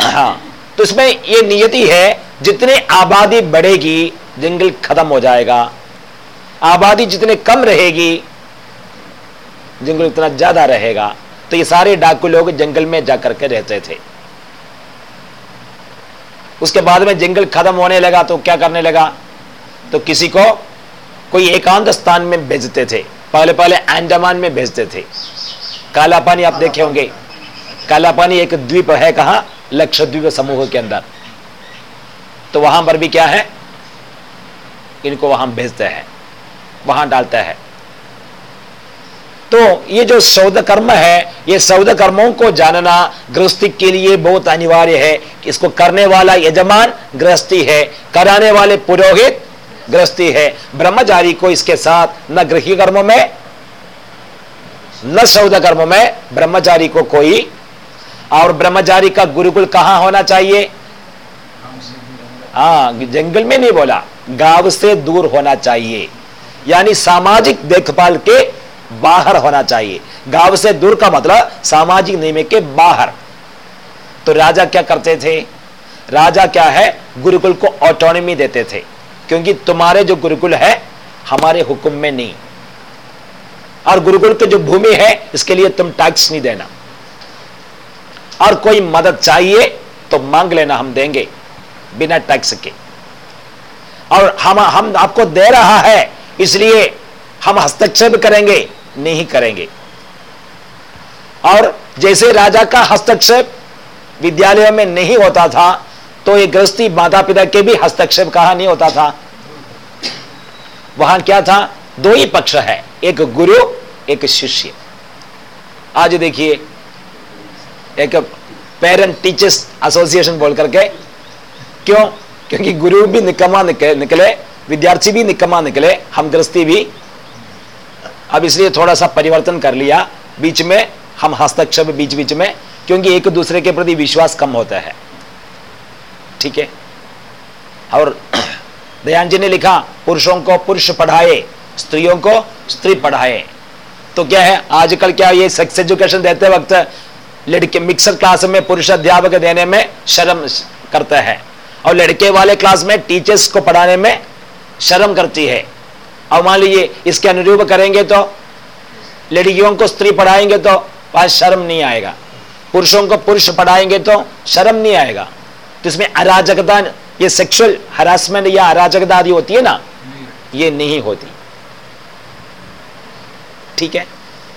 हाँ। तो इसमें ये नियति है, जितने आबादी बढ़ेगी, जंगल खत्म हो जाएगा। आबादी जितने कम रहेगी, जंगल उतना ज़्यादा रहेगा। तो ये सारे डाकू लोग जंगल में जाकर के रहते थे। उसके बाद में जंगल खत्म होने लगा तो क्या करने लगा? तो किसी को कोई एकांत स्थान में भेजते थे। पहले पहले अंडमान में भेजते थे। काला पानी आप देखे होंगे। काला पानी एक द्वीप है, कहा? लक्षद्वीप समूह के अंदर। तो वहाँ पर भी क्या है? इनको वहाँ भेजते हैं। वहाँ डालता है। तो ये जो सौद कर्म है, ये सौद कर्मों को जानना गृहस्थी के लिए बहुत अनिवार्य है इसको करने वाला यजमान गृहस्थी है। कराने वाले पुरोहित गृहस्थी है। ब्रह्मचारी को इसके साथ न गृह कर्मों में, न सौद कर्म में ब्रह्मचारी को कोई और ब्रह्मचारी का गुरुकुल कहाँ होना चाहिए? हाँ जंगल में नहीं बोला, गाँव से दूर होना चाहिए। यानी सामाजिक देखभाल के बाहर होना चाहिए। गाँव से दूर का मतलब सामाजिक नियम के बाहर। तो राजा क्या करते थे? राजा क्या है? गुरुकुल को ऑटोनॉमी देते थे। क्योंकि तुम्हारे जो गुरुकुल है, हमारे हुक्म में नहीं। और गुरुकुल की जो भूमि है, इसके लिए तुम टैक्स नहीं देना। और कोई मदद चाहिए तो मांग लेना हम देंगे, बिना टैक्स के। और हम हम आपको दे रहा है, इसलिए हम हस्तक्षेप करेंगे, नहीं करेंगे। और जैसे राजा का हस्तक्षेप विद्यालय में नहीं होता था तो ये गृहस्थी माता पिता के भी हस्तक्षेप कहा नहीं होता था? वहाँ क्या था? दो ही पक्ष है, एक गुरु, एक शिष्य। आज देखिए एक पेरेंट टीचर्स एसोसिएशन बोल करके, क्यों? क्योंकि गुरु भी निकम्मा निकले निकले, विद्यार्थी भी निकम्मा निकले, हम गृहस्थी भी। अब इसलिए थोड़ा सा परिवर्तन कर लिया, बीच में हम हस्तक्षेप बीच बीच में, क्योंकि एक दूसरे के प्रति विश्वास कम होता है। ठीक है? और दयान जी ने लिखा, पुरुषों को पुरुष पढ़ाए, स्त्रियों को स्त्री पढ़ाए। तो क्या है? आजकल क्या ये सेक्स एजुकेशन देते वक्त लड़के मिक्सर क्लास में पुरुष अध्यापक देने में शर्म करता है। और लड़के वाले क्लास में टीचर्स को पढ़ाने में शर्म करती है। और मान लीजिए, इसके अनुरूप करेंगे तो लड़कियों को स्त्री पढ़ाएँगे तो वहाँ शर्म नहीं आएगा। पुरुषों को पुरुष पढ़ाएँगे तो शर्म नहीं आएगा। तो इसमें अराजकता, ये सेक्सुअल हरासमेंट या अराजकता आदि होती है ना, ये नहीं होती। ठीक है?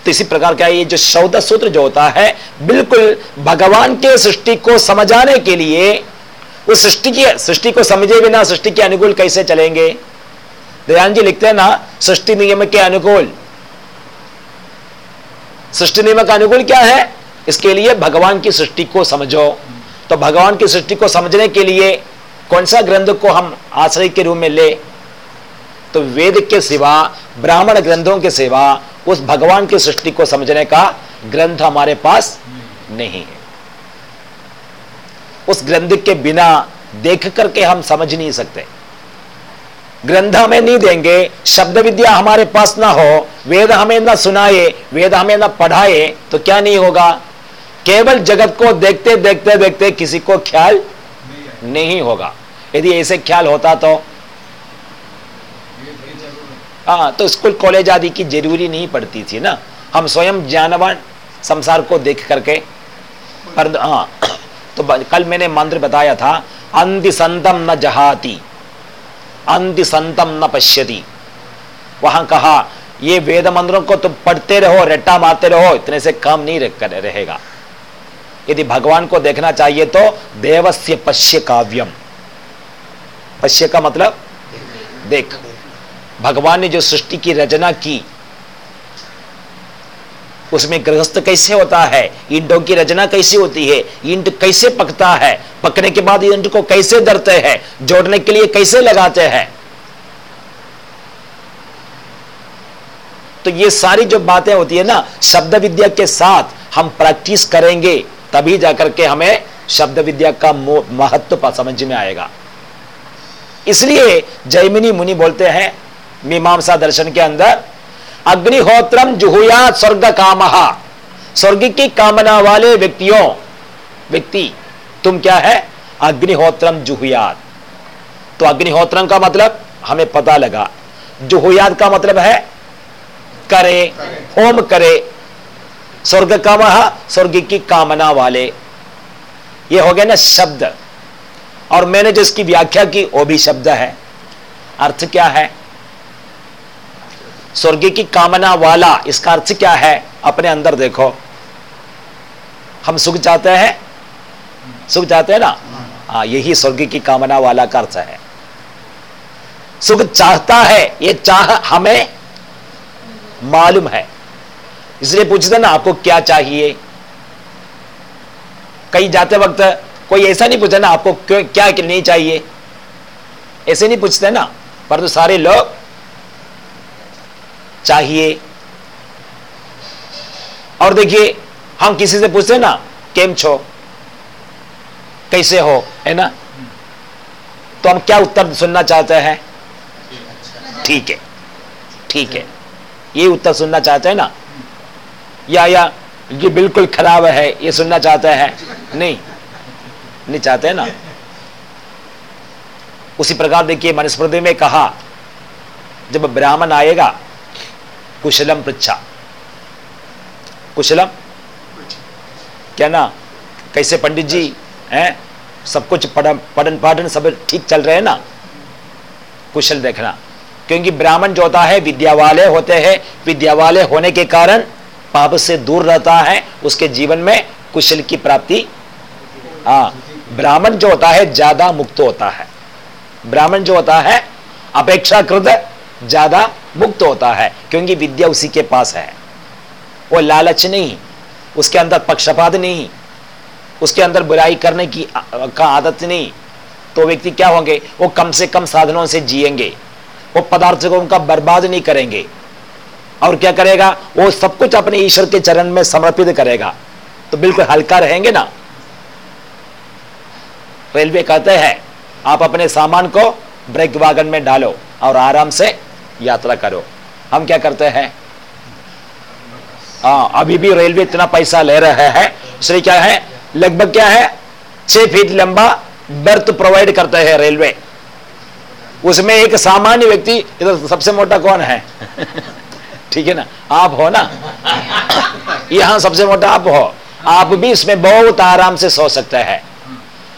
तो इसी प्रकार का ये जो चौदह सूत्र जो होता है, बिल्कुल भगवान के सृष्टि को समझाने के लिए उस सृष्टि की, सृष्टि को समझे बिना सृष्टि के अनुकूल कैसे चलेंगे? दयान जी लिखते हैं ना, सृष्टि नियम के अनुकूल। सृष्टि नियम का अनुकूल क्या है? इसके लिए भगवान की सृष्टि को समझो। तो भगवान की सृष्टि को समझने के लिए कौन सा ग्रंथ को हम आश्रय के रूप में ले? तो वेद के सिवा, ब्राह्मण ग्रंथों के सिवा उस भगवान की सृष्टि को समझने का ग्रंथ हमारे पास नहीं है। उस ग्रंथ के बिना देख करके हम समझ नहीं सकते। ग्रंथ हमें नहीं देंगे शब्द विद्या हमारे पास ना हो वेद हमें ना सुनाए वेद हमें ना पढ़ाए तो क्या नहीं होगा? केवल जगत को देखते देखते देखते किसी को ख्याल नहीं होगा। यदि ऐसे ख्याल होता तो हाँ तो स्कूल, कॉलेज आदि की ज़रूरी नहीं पड़ती थी ना। हम स्वयं ज्ञानवान संसार को देख करके पर हाँ तो कल मैंने मंत्र बताया था अंधि संतम न जहाती अंधि संतम न पश्यति। वहाँ कहा, ये वेद मंत्रों को तुम पढ़ते रहो रट्टा मारते रहो, इतने से काम नहीं कर, रहेगा। यदि भगवान को देखना चाहिए तो देवस्य पश्य काव्यम। पश्य का मतलब देख। भगवान ने जो सृष्टि की रचना की, उसमें गृहस्थ कैसे होता है? ईंटों की रचना कैसे होती है? ईंट कैसे पकता है? पकने के बाद ईंट को कैसे धरते हैं? जोड़ने के लिए कैसे लगाते हैं? तो ये सारी जो बातें होती है ना, शब्द विद्या के साथ हम प्रैक्टिस करेंगे, तभी जाकर के हमें शब्द विद्या का महत्व समझ में आएगा। इसलिए जयमिनी मुनि बोलते हैं मीमांसा दर्शन के अंदर, अग्निहोत्रम जुहुया स्वर्ग काम स्वर्ग की कामना वाले व्यक्तियों, व्यक्ति, तुम क्या है? अग्निहोत्रम जुहुयात। तो अग्निहोत्रम का मतलब हमें पता लगा। जुहुयात का मतलब है करे, होम करे। स्वर्ग काम स्वर्ग की कामना वाले। ये हो गया ना शब्द। और मैंने जिसकी व्याख्या की, वो भी शब्द है। अर्थ क्या है? स्वर्ग की कामना वाला, इसका अर्थ क्या है? अपने अंदर देखो। हम सुख चाहते हैं? सुख चाहते हैं ना? हाँ यही स्वर्ग की कामना वाला का अर्थ है। सुख चाहता है, ये चाह हमें मालूम है। इसलिए पूछते ना, आपको क्या चाहिए? कहीं जाते वक्त कोई ऐसा नहीं पूछता ना, आपको क्यों नहीं चाहिए? ऐसे नहीं पूछते ना, परंतु तो सारे लोग चाहिए। और देखिए, हम किसी से पूछते ना, केम छो? कैसे हो? है ना? तो हम क्या उत्तर सुनना चाहते हैं? ठीक है ठीक है। ये उत्तर सुनना चाहते हैं ना? या या, ये बिल्कुल खराब है, ये सुनना चाहते हैं? नहीं नहीं चाहते ना? उसी प्रकार देखिए, मनुस्मृति में कहा, जब ब्राह्मण आएगा कुशलम पृच्छा। कुशलम? क्या ना? कैसे पंडित जी हैं? सब कुछ पढ़न पढ़न पाठन सब ठीक चल रहे हैं ना? कुशल देखना। क्योंकि ब्राह्मण जो होता है विद्या वाले होते हैं। विद्या वाले होने के कारण पाप से दूर रहता है। उसके जीवन में कुशल की प्राप्ति हाँ ब्राह्मण जो होता है, ज़्यादा मुक्त होता है। ब्राह्मण जो होता है, अपेक्षाकृत ज़्यादा मुक्त होता है, क्योंकि विद्या उसी के पास है। वो लालच नहीं, उसके अंदर पक्षपात नहीं, उसके अंदर बुराई करने की का आदत नहीं। तो व्यक्ति क्या होंगे? वो कम से कम साधनों से जिएँगे। वो पदार्थ को उनका बर्बाद नहीं करेंगे। और क्या करेगा? वो सब कुछ अपने ईश्वर के चरण में समर्पित करेगा। तो बिल्कुल हल्का रहेंगे ना? रेलवे कहते हैं, आप अपने सामान को ब्रेक वागन में डालो और आराम से यात्रा करो। हम क्या करते हैं? हाँ अभी भी रेलवे इतना पैसा ले रहे हैं। इसलिए क्या है? लगभग क्या है? छह फीट लंबा बर्थ प्रोवाइड करते हैं रेलवे। उसमें एक सामान्य व्यक्ति, इधर सबसे मोटा कौन है? ठीक है ना? आप हो ना? यहाँ सबसे मोटा आप हो। आप भी इसमें बहुत आराम से सो सकते हैं।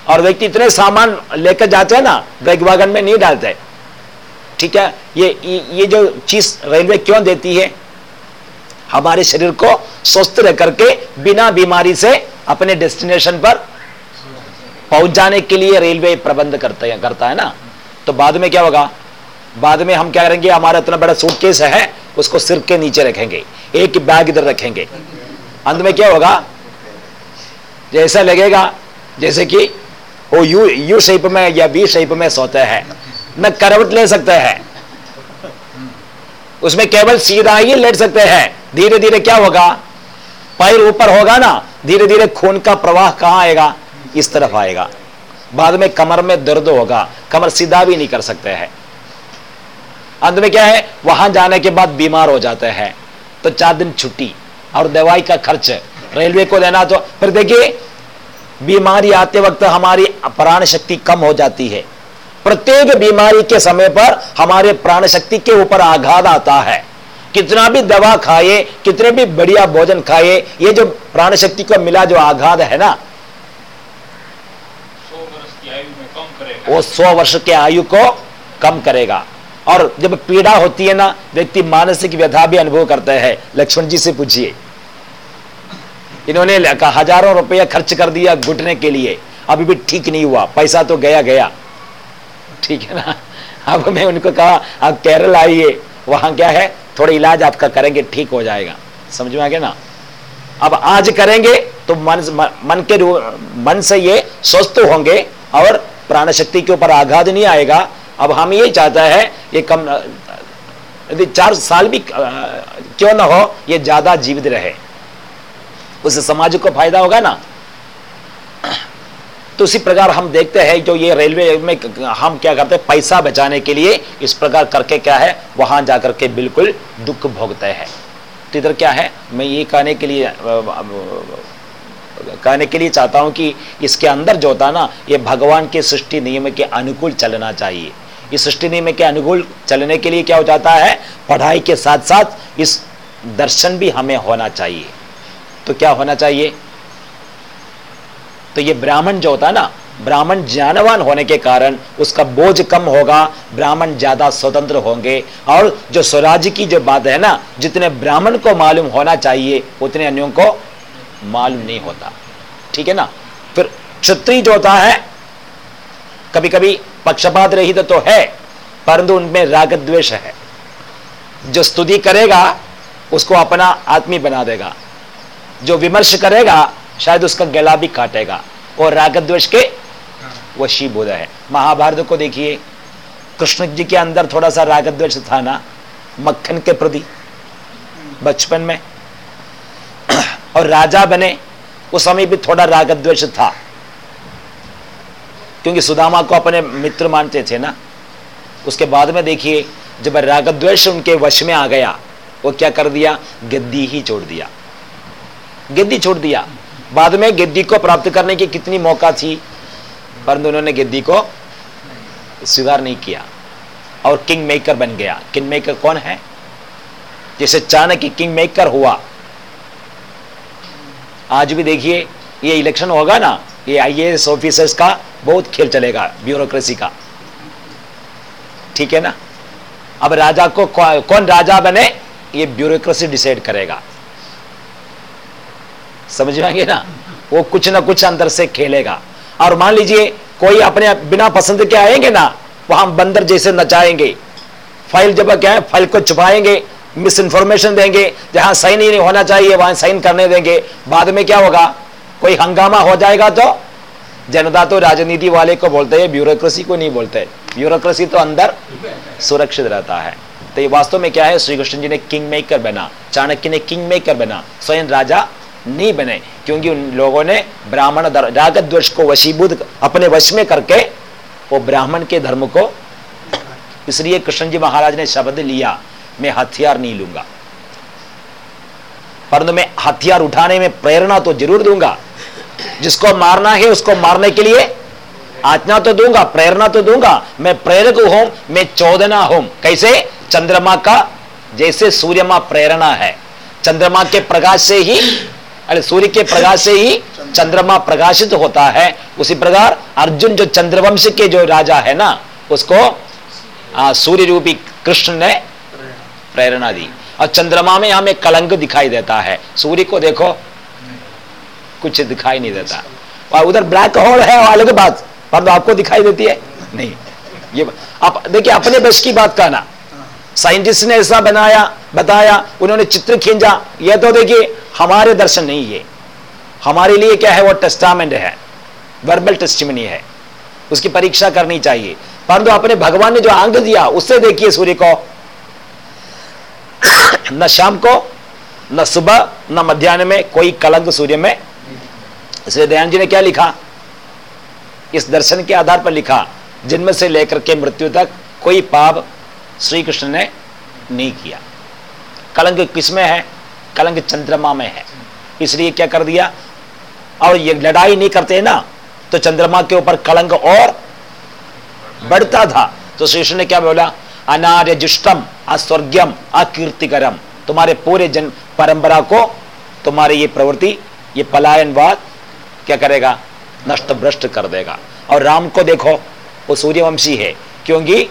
और व्यक्ति इतने सामान लेकर जाते हैं ना ब्रेक वागन में नहीं डालते। ठीक है? ये ये जो चीज़ रेलवे क्यों देती है? हमारे शरीर को स्वस्थ रह करके बिना बीमारी से अपने डेस्टिनेशन पर पहुँच जाने के लिए रेलवे प्रबंध करते हैं, करता है ना? तो बाद में क्या होगा? बाद में हम क्या करेंगे? हमारा इतना बड़ा सूटकेस है, उसको सिर के नीचे रखेंगे, एक बैग इधर रखेंगे। अंत में क्या होगा? जैसा लगेगा, जैसे कि वो यू यू शेप में या बी शेप में सोते हैं। न करवट ले सकते हैं। उसमें केवल सीधा ही लेट सकते हैं। धीरे धीरे क्या होगा? पैर ऊपर होगा ना धीरे धीरे खून का प्रवाह कहाँ आएगा? इस तरफ़ आएगा। बाद में कमर में दर्द होगा। कमर सीधा भी नहीं कर सकते हैं। अंत में क्या है? वहाँ जाने के बाद बीमार हो जाते हैं। तो चार दिन छुट्टी और दवाई का खर्च। रेलवे को देना तो फिर देखिए, बीमारी आते वक्त हमारी प्राण शक्ति कम हो जाती है। प्रत्येक बीमारी के समय पर हमारे प्राण शक्ति के ऊपर आघात आता है। कितना भी दवा खाए कितने भी बढ़िया भोजन खाए ये जो प्राण शक्ति को मिला जो आघात है ना वो सौ वर्ष के आयु को कम करेगा। और जब पीड़ा होती है ना व्यक्ति मानसिक व्यथा भी अनुभव करता है। लक्ष्मण जी से पूछिए। इन्होंने हज़ारों रुपया खर्च कर दिया घुटने के लिए। अभी भी ठीक नहीं हुआ पैसा तो गया गया ठीक है ना? अब मैं उनको कहा, आप केरल आइए, वहाँ क्या है? थोड़ा इलाज आपका करेंगे, ठीक हो जाएगा। समझ में आ गया ना? अब आज करेंगे तो मन मन के मन से ये स्वस्थ होंगे और प्राण शक्ति के ऊपर आघात नहीं आएगा। अब हम ये चाहता है, ये कम, यदि चार साल भी क्यों ना हो, ये ज़्यादा जीवित रहे। उस समाज को फ़ायदा होगा ना? तो उसी प्रकार हम देखते हैं जो ये रेलवे में हम क्या करते हैं, पैसा बचाने के लिए इस प्रकार करके क्या है, वहाँ जाकर के बिल्कुल दुख भोगते हैं। तो इधर क्या है, मैं ये कहने के लिए कहने के लिए चाहता हूँ कि इसके अंदर जो होता ना, ये भगवान के सृष्टि नियम के अनुकूल चलना चाहिए। इस सृष्टि नियम के अनुकूल चलने के लिए क्या हो जाता है, पढ़ाई के साथ साथ इस दर्शन भी हमें होना चाहिए। तो क्या होना चाहिए? तो ये ब्राह्मण जो होता है ना ब्राह्मण ज्ञानवान होने के कारण उसका बोझ कम होगा ब्राह्मण ज़्यादा स्वतंत्र होंगे। और जो स्वराज्य की जो बात है ना जितने ब्राह्मण को मालूम होना चाहिए उतने अन्यों को मालूम नहीं होता। ठीक है ना? फिर क्षत्रिय जो होता है कभी कभी पक्षपात रहित तो, तो है परंतु उनमें राग द्वेष है। जो स्तुति करेगा उसको अपना आत्मी बना देगा। जो विमर्श करेगा शायद उसका गला भी काटेगा। और राग द्वेष के वशी बोध है। महाभारत को देखिए, कृष्ण जी के अंदर थोड़ा सा राग द्वेष था ना, मक्खन के प्रति, बचपन में। और राजा बने, उस समय भी थोड़ा राग द्वेष था। क्योंकि सुदामा को अपने मित्र मानते थे ना। उसके बाद में देखिए, जब राग द्वेष उनके वश में आ गया, वो क्या कर दिया? गद्दी ही छोड़ दिया। गद्दी छोड़ दिया। बाद में गिद्दी को प्राप्त करने की कितनी मौका थी? परंतु उन्होंने गिद्दी को स्वीकार नहीं किया। और किंग मेकर बन गया। किंग मेकर कौन है? जैसे चाणक्य किंग मेकर हुआ। आज भी देखिए, ये इलेक्शन होगा ना, ये आईएएस ऑफिसर्स का बहुत खेल चलेगा ब्यूरोक्रेसी का। ठीक है ना? अब राजा को कौन राजा बने? ये ब्यूरोक्रेसी डिसाइड करेगा। समझ में आएँगे ना वो कुछ ना कुछ अंदर से खेलेगा। और मान लीजिए, कोई अपने बिना पसंद के आएँगे ना वहाँ बंदर जैसे नचाएँगे। फ़ाइल जब क्या है, फ़ाइल को छुपाएँगे मिस इंफॉर्मेशन देंगे, जहाँ साइन ही नहीं होना चाहिए, वहाँ साइन करने देंगे। बाद में क्या होगा? कोई हंगामा हो जाएगा तो? जनता तो राजनीति वाले को बोलते हैं, ब्यूरोक्रेसी को नहीं बोलते। ब्यूरोक्रेसी तो अंदर सुरक्षित रहता है। तो ये वास्तव में क्या है? श्री कृष्ण जी ने किंग मेकर बना, चाणक्य ने किंग मेकर बना, स्वयं राजा नहीं बने। क्योंकि उन लोगों ने ब्राह्मण राग द्वेष को वशीभूत अपने वश में करके वो ब्राह्मण के धर्म को इसलिए कृष्ण जी महाराज ने शब्द लिया, मैं हथियार नहीं लूँगा। परंतु मैं हथियार उठाने में प्रेरणा तो ज़रूर दूँगा। जिसको मारना है, उसको मारने के लिए आज्ञा तो दूँगा, प्रेरणा तो दूँगा। मैं प्रेरक हूँ, मैं चौदना हूँ। कैसे? चंद्रमा का, जैसे सूर्यमा प्रेरणा है, चंद्रमा के प्रकाश से ही अरे सूर्य के प्रकाश से ही चंद्रमा प्रकाशित होता है। उसी प्रकार अर्जुन जो चंद्रवंश के जो राजा है ना, उसको सूर्य रूपी कृष्ण ने प्रेरणा दी। और चंद्रमा में हमें कलंक दिखाई देता है। सूर्य को देखो, कुछ दिखाई नहीं देता। और उधर ब्लैक होल है अलग बात, पर तो आपको दिखाई देती है? नहीं। ये आप, देखिए, अपने बस की बात कहना। साइंटिस्ट ने ऐसा बनाया, बताया, उन्होंने चित्र खींचा। यह तो देखिए, हमारे दर्शन नहीं है। हमारे लिए क्या है, वो टेस्टामेंट है। वर्बल टेस्टिमनी है। उसकी परीक्षा करनी चाहिए। परंतु अपने भगवान ने जो अंग दिया, उससे देखिए सूर्य को। न शाम को, न सुबह, न मध्यान्ह में, कोई कलंक सूर्य में। इसलिए दयान जी ने क्या लिखा? इस दर्शन के आधार पर लिखा, जन्म से लेकर के मृत्यु तक कोई पाप श्री कृष्ण ने नहीं किया। कलंक किसमें है? कलंक चंद्रमा में है। इसलिए क्या कर दिया? और ये लड़ाई नहीं करते ना तो चंद्रमा के ऊपर कलंक और बढ़ता था। तो श्री कृष्ण ने क्या बोला? अनार्य जुष्टम अस्वर्ग्यम, अकीर्तिकरम। तुम्हारे पूरे जन परंपरा को, तुम्हारे ये प्रवृत्ति, ये पलायनवाद क्या करेगा? नष्ट भ्रष्ट कर देगा। और राम को देखो, वो सूर्यवंशी है। क्योंकि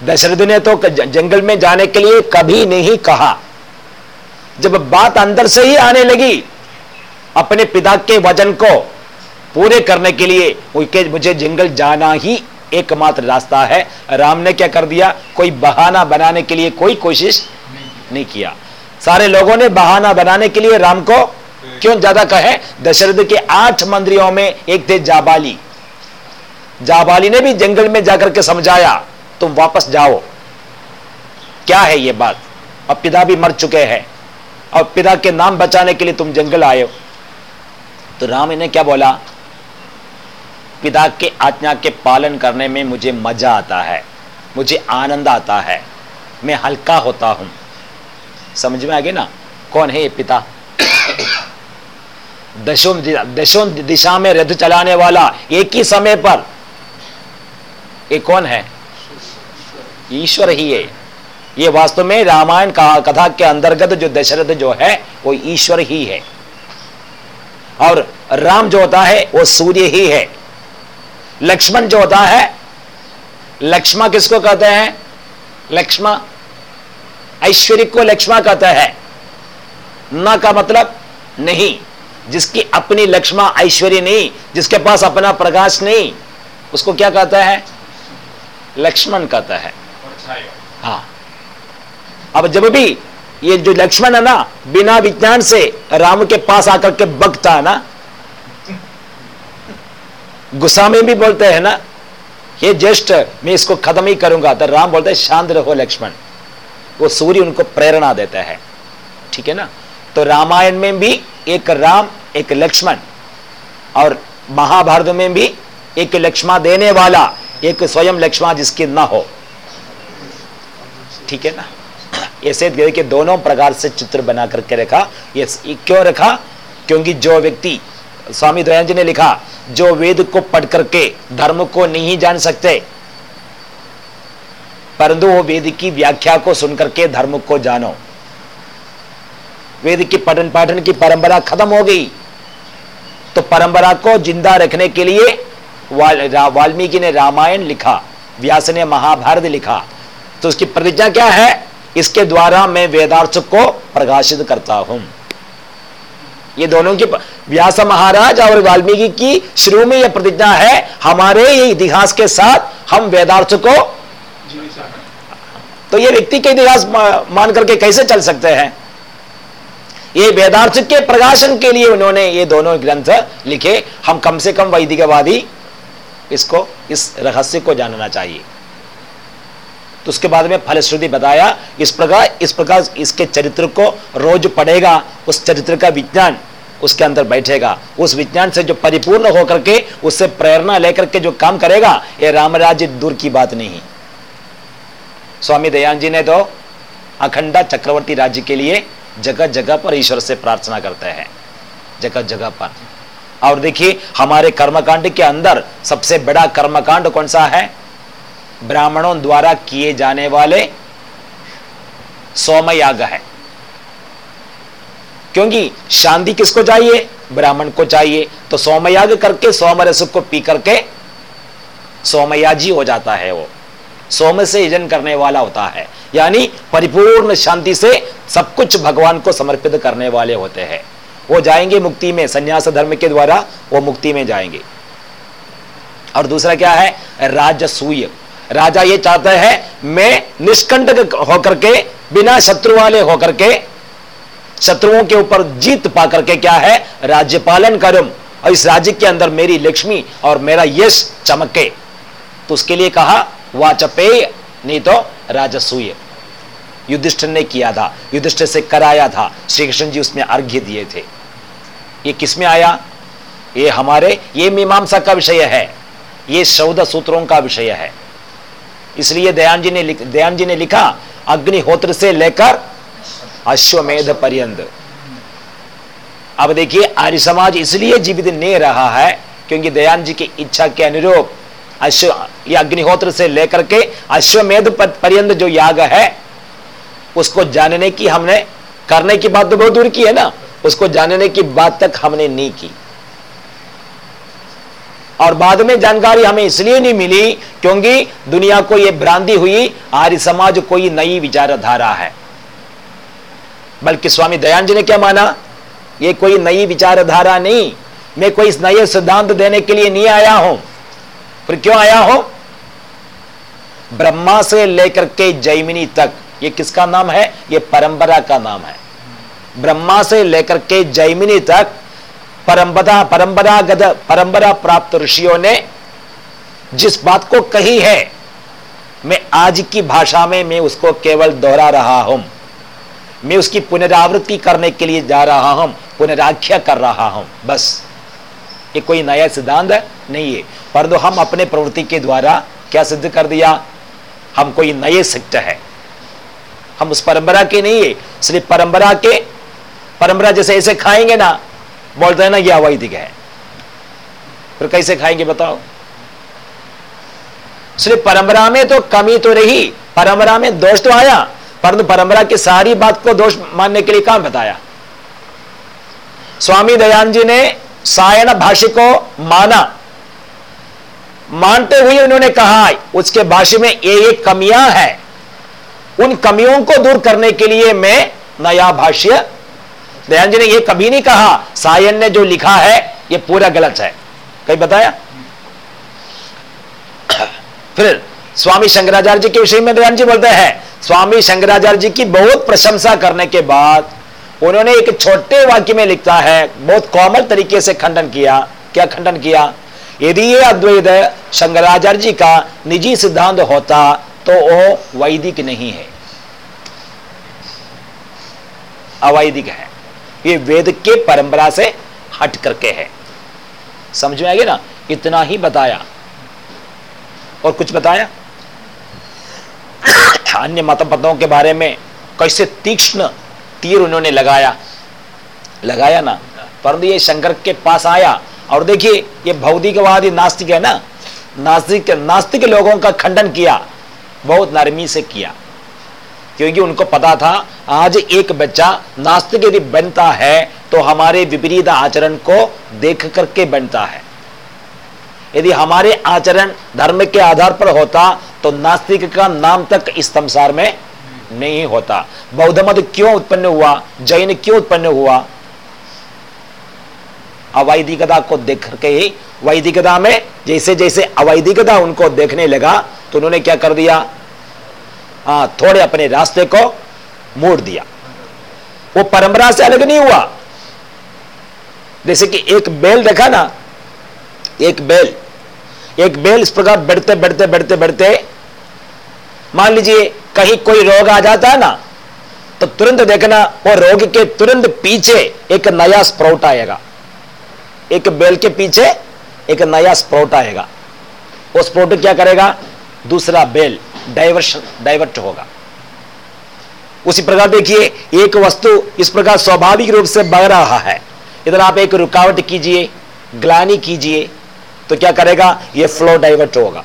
दशरथ ने तो जंगल में जाने के लिए कभी नहीं कहा। जब बात अंदर से ही आने लगी, अपने पिता के वज़न को पूरे करने के लिए मुझे जंगल जाना ही एकमात्र रास्ता है। राम ने क्या कर दिया? कोई बहाना बनाने के लिए कोई कोशिश नहीं किया। सारे लोगों ने बहाना बनाने के लिए राम को क्यों ज़्यादा कहे? दशरथ के आठ मंत्रियों में एक थे जाबाली। जाबाली ने भी जंगल में जाकर के समझाया। तुम वापस जाओ। क्या है ये बात? अब पिता भी मर चुके हैं। और पिता के नाम बचाने के लिए तुम जंगल आए हो। तो राम इन्हें क्या बोला? पिता के आज्ञा के पालन करने में मुझे मज़ा आता है। मुझे आनंद आता है। मैं हल्का होता हूँ। समझ में आ गए ना? कौन है ये पिता? दशों दशों दिशा में रथ चलाने वाला एक ही समय पर। ये कौन है? ईश्वर ही है। ये वास्तव में रामायण कथा के अंतर्गत जो दशरथ जो है, वो ईश्वर ही है। और राम जो होता है, वो सूर्य ही है। लक्ष्मण जो होता है, लक्ष्मा किसको कहते हैं? लक्ष्मा ऐश्वर्य को लक्ष्मा कहते हैं। न का मतलब नहीं, जिसकी अपनी लक्ष्मा ऐश्वर्य नहीं, जिसके पास अपना प्रकाश नहीं, उसको क्या कहता है? लक्ष्मण कहता है। हाँ। अब जब भी ये जो लक्ष्मण है ना, बिना विज्ञान से राम के पास आकर के बगता है ना गुस्सा में भी बोलते हैं ना ये ज्येष्ठ, मैं इसको खत्म ही करूँगा। तो राम बोलते हैं, शांत रहो लक्ष्मण। वो सूर्य उनको प्रेरणा देता है। ठीक है ना? तो रामायण में भी एक राम, एक लक्ष्मण और महाभारत में भी एक लक्ष्मा देने वाला, एक स्वयं लक्ष्मण जिसकी ना हो। ठीक है ना? ऐसे के दोनों प्रकार से चित्र बना करके रखा, ये क्यों रखा? क्योंकि जो व्यक्ति, स्वामी दयानंद जी ने लिखा, जो वेद को पढ़ करके धर्म को नहीं जान सकते, परंतु वो वेद की व्याख्या को सुनकर के धर्म को जानो। वेद की पठन पाठन की परंपरा खत्म हो गई। तो परंपरा को ज़िंदा रखने के लिए वाल्मीकि ने रामायण लिखा, व्यास ने महाभारत लिखा। तो उसकी प्रतिज्ञा क्या है? इसके द्वारा मैं वेदार्थ को प्रकाशित करता हूँ। ये दोनों की व्यास महाराज और वाल्मीकि की शुरू में यह प्रतिज्ञा है, हमारे इतिहास के साथ हम वेदार्थ को तो ये व्यक्ति के इतिहास मान करके कैसे चल सकते हैं? ये वेदार्थ के प्रकाशन के लिए उन्होंने ये दोनों ग्रंथ लिखे। हम कम से कम वैदिकवादी इसको, इस रहस्य को जानना चाहिए। तो उसके बाद में फलश्रुति बताया, इस प्रकार इस प्रकार इसके चरित्र को रोज पढ़ेगा, उस चरित्र का विज्ञान उसके अंदर बैठेगा। उस विज्ञान से जो परिपूर्ण होकर के, उससे प्रेरणा लेकर के जो काम करेगा, ये रामराज्य दूर की बात नहीं। स्वामी दयान जी ने तो अखंडा चक्रवर्ती राज्य के लिए जगह जगह पर ईश्वर से प्रार्थना करते हैं। जगह जगह पर। और देखिए, हमारे कर्मकांड के अंदर सबसे बड़ा कर्मकांड कौन सा है? ब्राह्मणों द्वारा किए जाने वाले सोमयाग है। क्योंकि शांति किसको चाहिए? ब्राह्मण को चाहिए। तो सोमयाग करके सोम सोमरस को पी करके सोमयाजी हो जाता है वो। सोम से यजन करने वाला होता है। यानी परिपूर्ण शांति से सब कुछ भगवान को समर्पित करने वाले होते हैं। वो जाएँगे मुक्ति में, संन्यास धर्म के द्वारा वो मुक्ति में जाएँगे। और दूसरा क्या है? राजसूय। राजा ये चाहता है, मैं निष्कंटक होकर के, बिना शत्रु वाले होकर के, शत्रुओं के ऊपर जीत पा करके क्या है? राज्य पालन करूँ। और इस राज्य के अंदर मेरी लक्ष्मी और मेरा यश चमके। तो उसके लिए कहा वाचपे नहीं तो राजसूय। युधिष्ठिर ने किया था। युधिष्ठिर से कराया था। श्री कृष्ण जी उसमें अर्घ्य दिए थे। ये किसमें आया? ये हमारे, ये मीमांसा का विषय है। ये चौदह सूत्रों का विषय है। इसलिए दयान जी ने दयान जी ने लिखा, अग्निहोत्र से लेकर अश्वमेध पर्यंत। अब देखिए, आर्य समाज इसलिए जीवित नहीं रहा है, क्योंकि दयान जी की इच्छा के अनुरूप अश्व, ये अग्निहोत्र से लेकर के अश्वमेध पर्यंत जो याग है, उसको जानने की हमने, करने की बात तो बहुत दूर की है ना, उसको जानने की बात तक हमने नहीं की। और बाद में जानकारी हमें इसलिए नहीं मिली क्योंकि दुनिया को यह भ्रांति हुई, आर्य समाज कोई नई विचारधारा है। बल्कि स्वामी दयान जी ने क्या माना? यह कोई नई विचारधारा नहीं। मैं कोई नए सिद्धांत देने के लिए नहीं आया हूँ। फिर क्यों आया हूँ? ब्रह्मा से लेकर के जैमिनी तक। ये किसका नाम है? ये परंपरा का नाम है। ब्रह्मा से लेकर के जैमिनी तक परंपरा, परंपरागत परंपरा प्राप्त ऋषियों ने जिस बात को कही है, मैं आज की भाषा में, मैं उसको केवल दोहरा रहा हूँ। मैं उसकी पुनरावृत्ति करने के लिए जा रहा हूँ, पुनराख्या कर रहा हूँ, बस। ये कोई नया सिद्धांत नहीं है। परंतु हम अपने प्रवृत्ति के द्वारा क्या सिद्ध कर दिया? हम कोई नए सिक्त है। हम उस परंपरा के नहीं है। सिर्फ़ परंपरा के, परंपरा जैसे ऐसे खाएँगे ना बोलते हैं ना ये अवैधिक है फिर कैसे खाएँगे बताओ? सिर्फ़ परंपरा में तो कमी तो रही, परंपरा में दोष तो आया, परंतु परंपरा की सारी बात को दोष मानने के लिए कहाँ बताया। स्वामी दयान जी ने सायन भाष्य को माना। मानते हुए उन्होंने कहा, उसके भाष्य में ये ये कमियाँ हैं। उन कमियों को दूर करने के लिए मैं नया भाष्य दयान जी ने यह कभी नहीं कहा, सायन ने जो लिखा है यह पूरा गलत है। कहीं बताया? फिर स्वामी शंकराचार्य जी के विषय में दयान जी बोलते हैं, स्वामी शंकराचार्य जी की बहुत प्रशंसा करने के बाद उन्होंने एक छोटे वाक्य में लिखता है, बहुत कॉमन तरीके से खंडन किया। क्या खंडन किया? यदि ये अद्वैत शंकराचार्य जी का निजी सिद्धांत होता तो वो वैदिक नहीं है। अवैदिक है। ये वेद के परंपरा से हट करके है। समझ में आएगी ना? इतना ही बताया। और कुछ बताया? अन्य मत पदों के बारे में कैसे तीक्ष्ण तीर उन्होंने लगाया। लगाया ना? परंतु ये शंकर के पास आया। और देखिए, ये भौतिकवादी नास्तिक है ना? नास्तिक नास्तिक लोगों का खंडन किया, बहुत नरमी से किया। क्योंकि उनको पता था, आज एक बच्चा नास्तिक यदि बनता है तो हमारे विपरीत आचरण को देख करके बनता है। यदि हमारे आचरण धर्म के आधार पर होता तो नास्तिक का नाम तक इस संसार में नहीं होता। बौद्ध मत क्यों उत्पन्न हुआ? जैन क्यों उत्पन्न हुआ? अवैधिकता को देख करके ही वैदिकता में जैसे जैसे अवैधिकता उनको देखने लगा तो उन्होंने क्या कर दिया? आ, थोड़े अपने रास्ते को मोड़ दिया। वो परंपरा से अलग नहीं हुआ। जैसे कि एक बेल देखा ना एक बेल एक बेल इस प्रकार बढ़ते बढ़ते बढ़ते बढ़ते मान लीजिए कहीं कोई रोग आ जाता है ना तो तुरंत देखना वो रोग के तुरंत पीछे एक नया स्प्राउट आएगा। एक बेल के पीछे एक नया स्प्राउट आएगा। वो स्प्राउट क्या करेगा? दूसरा बेल। डाइवर्शन डाइवर्ट होगा। उसी प्रकार देखिए, एक वस्तु इस प्रकार स्वाभाविक रूप से बढ़ रहा है। इधर आप एक रुकावट कीजिए, ग्लानी कीजिए तो क्या करेगा? ये फ्लो डाइवर्ट होगा।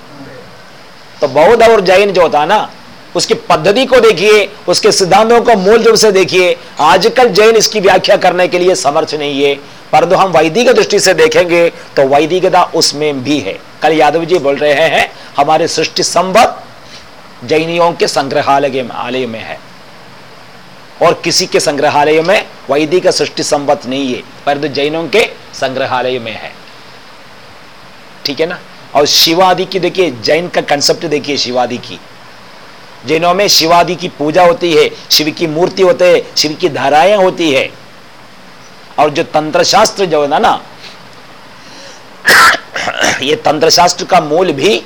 तो बौद्ध और जैन जो होता है ना, उसकी पद्धति को देखिए, उसके सिद्धांतों को मूल रूप से देखिए, आजकल जैन इसकी व्याख्या करने के लिए समर्थ नहीं है, परंतु हम वैदिक दृष्टि से देखेंगे तो वैदिकता उसमें भी है। कल यादव जी बोल रहे हैं, हमारे सृष्टि संबत जैनियों के संग्रहालय आलय में है। और किसी के संग्रहालय में वैदिक सृष्टि संबत नहीं है परंतु जैनों के संग्रहालय में है। ठीक है ना? और शिवादि की देखिए, जैन का कंसेप्ट देखिए शिवादि की। जैनों में शिवादि की पूजा होती है, शिव की मूर्ति होते है, शिव की धाराएँ होती है। और जो तंत्र शास्त्र जो है ना ये तंत्र शास्त्र का मूल भी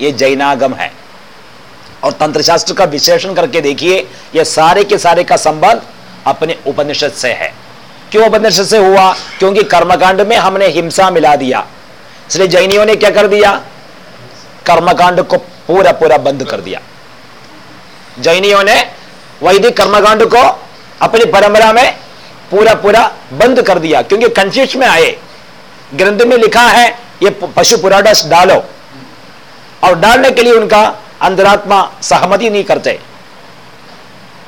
ये जैनागम है। और तंत्र शास्त्र का विश्लेषण करके देखिए, ये सारे के सारे का संबंध अपने उपनिषद से है। क्यों उपनिषद से हुआ? क्योंकि कर्मकांड में हमने हिंसा मिला दिया। इसलिए जैनियों ने क्या कर दिया? कर्मकांड को पूरा पूरा बंद कर दिया। जैनियों ने वैदिक कर्मकांड को अपनी परंपरा में पूरा पूरा बंद कर दिया, क्योंकि कंफ्यूज में आए। ग्रंथ में लिखा है, ये पशु पुराडस डालो। और डालने के लिए उनका अंतरात्मा सहमति नहीं करते।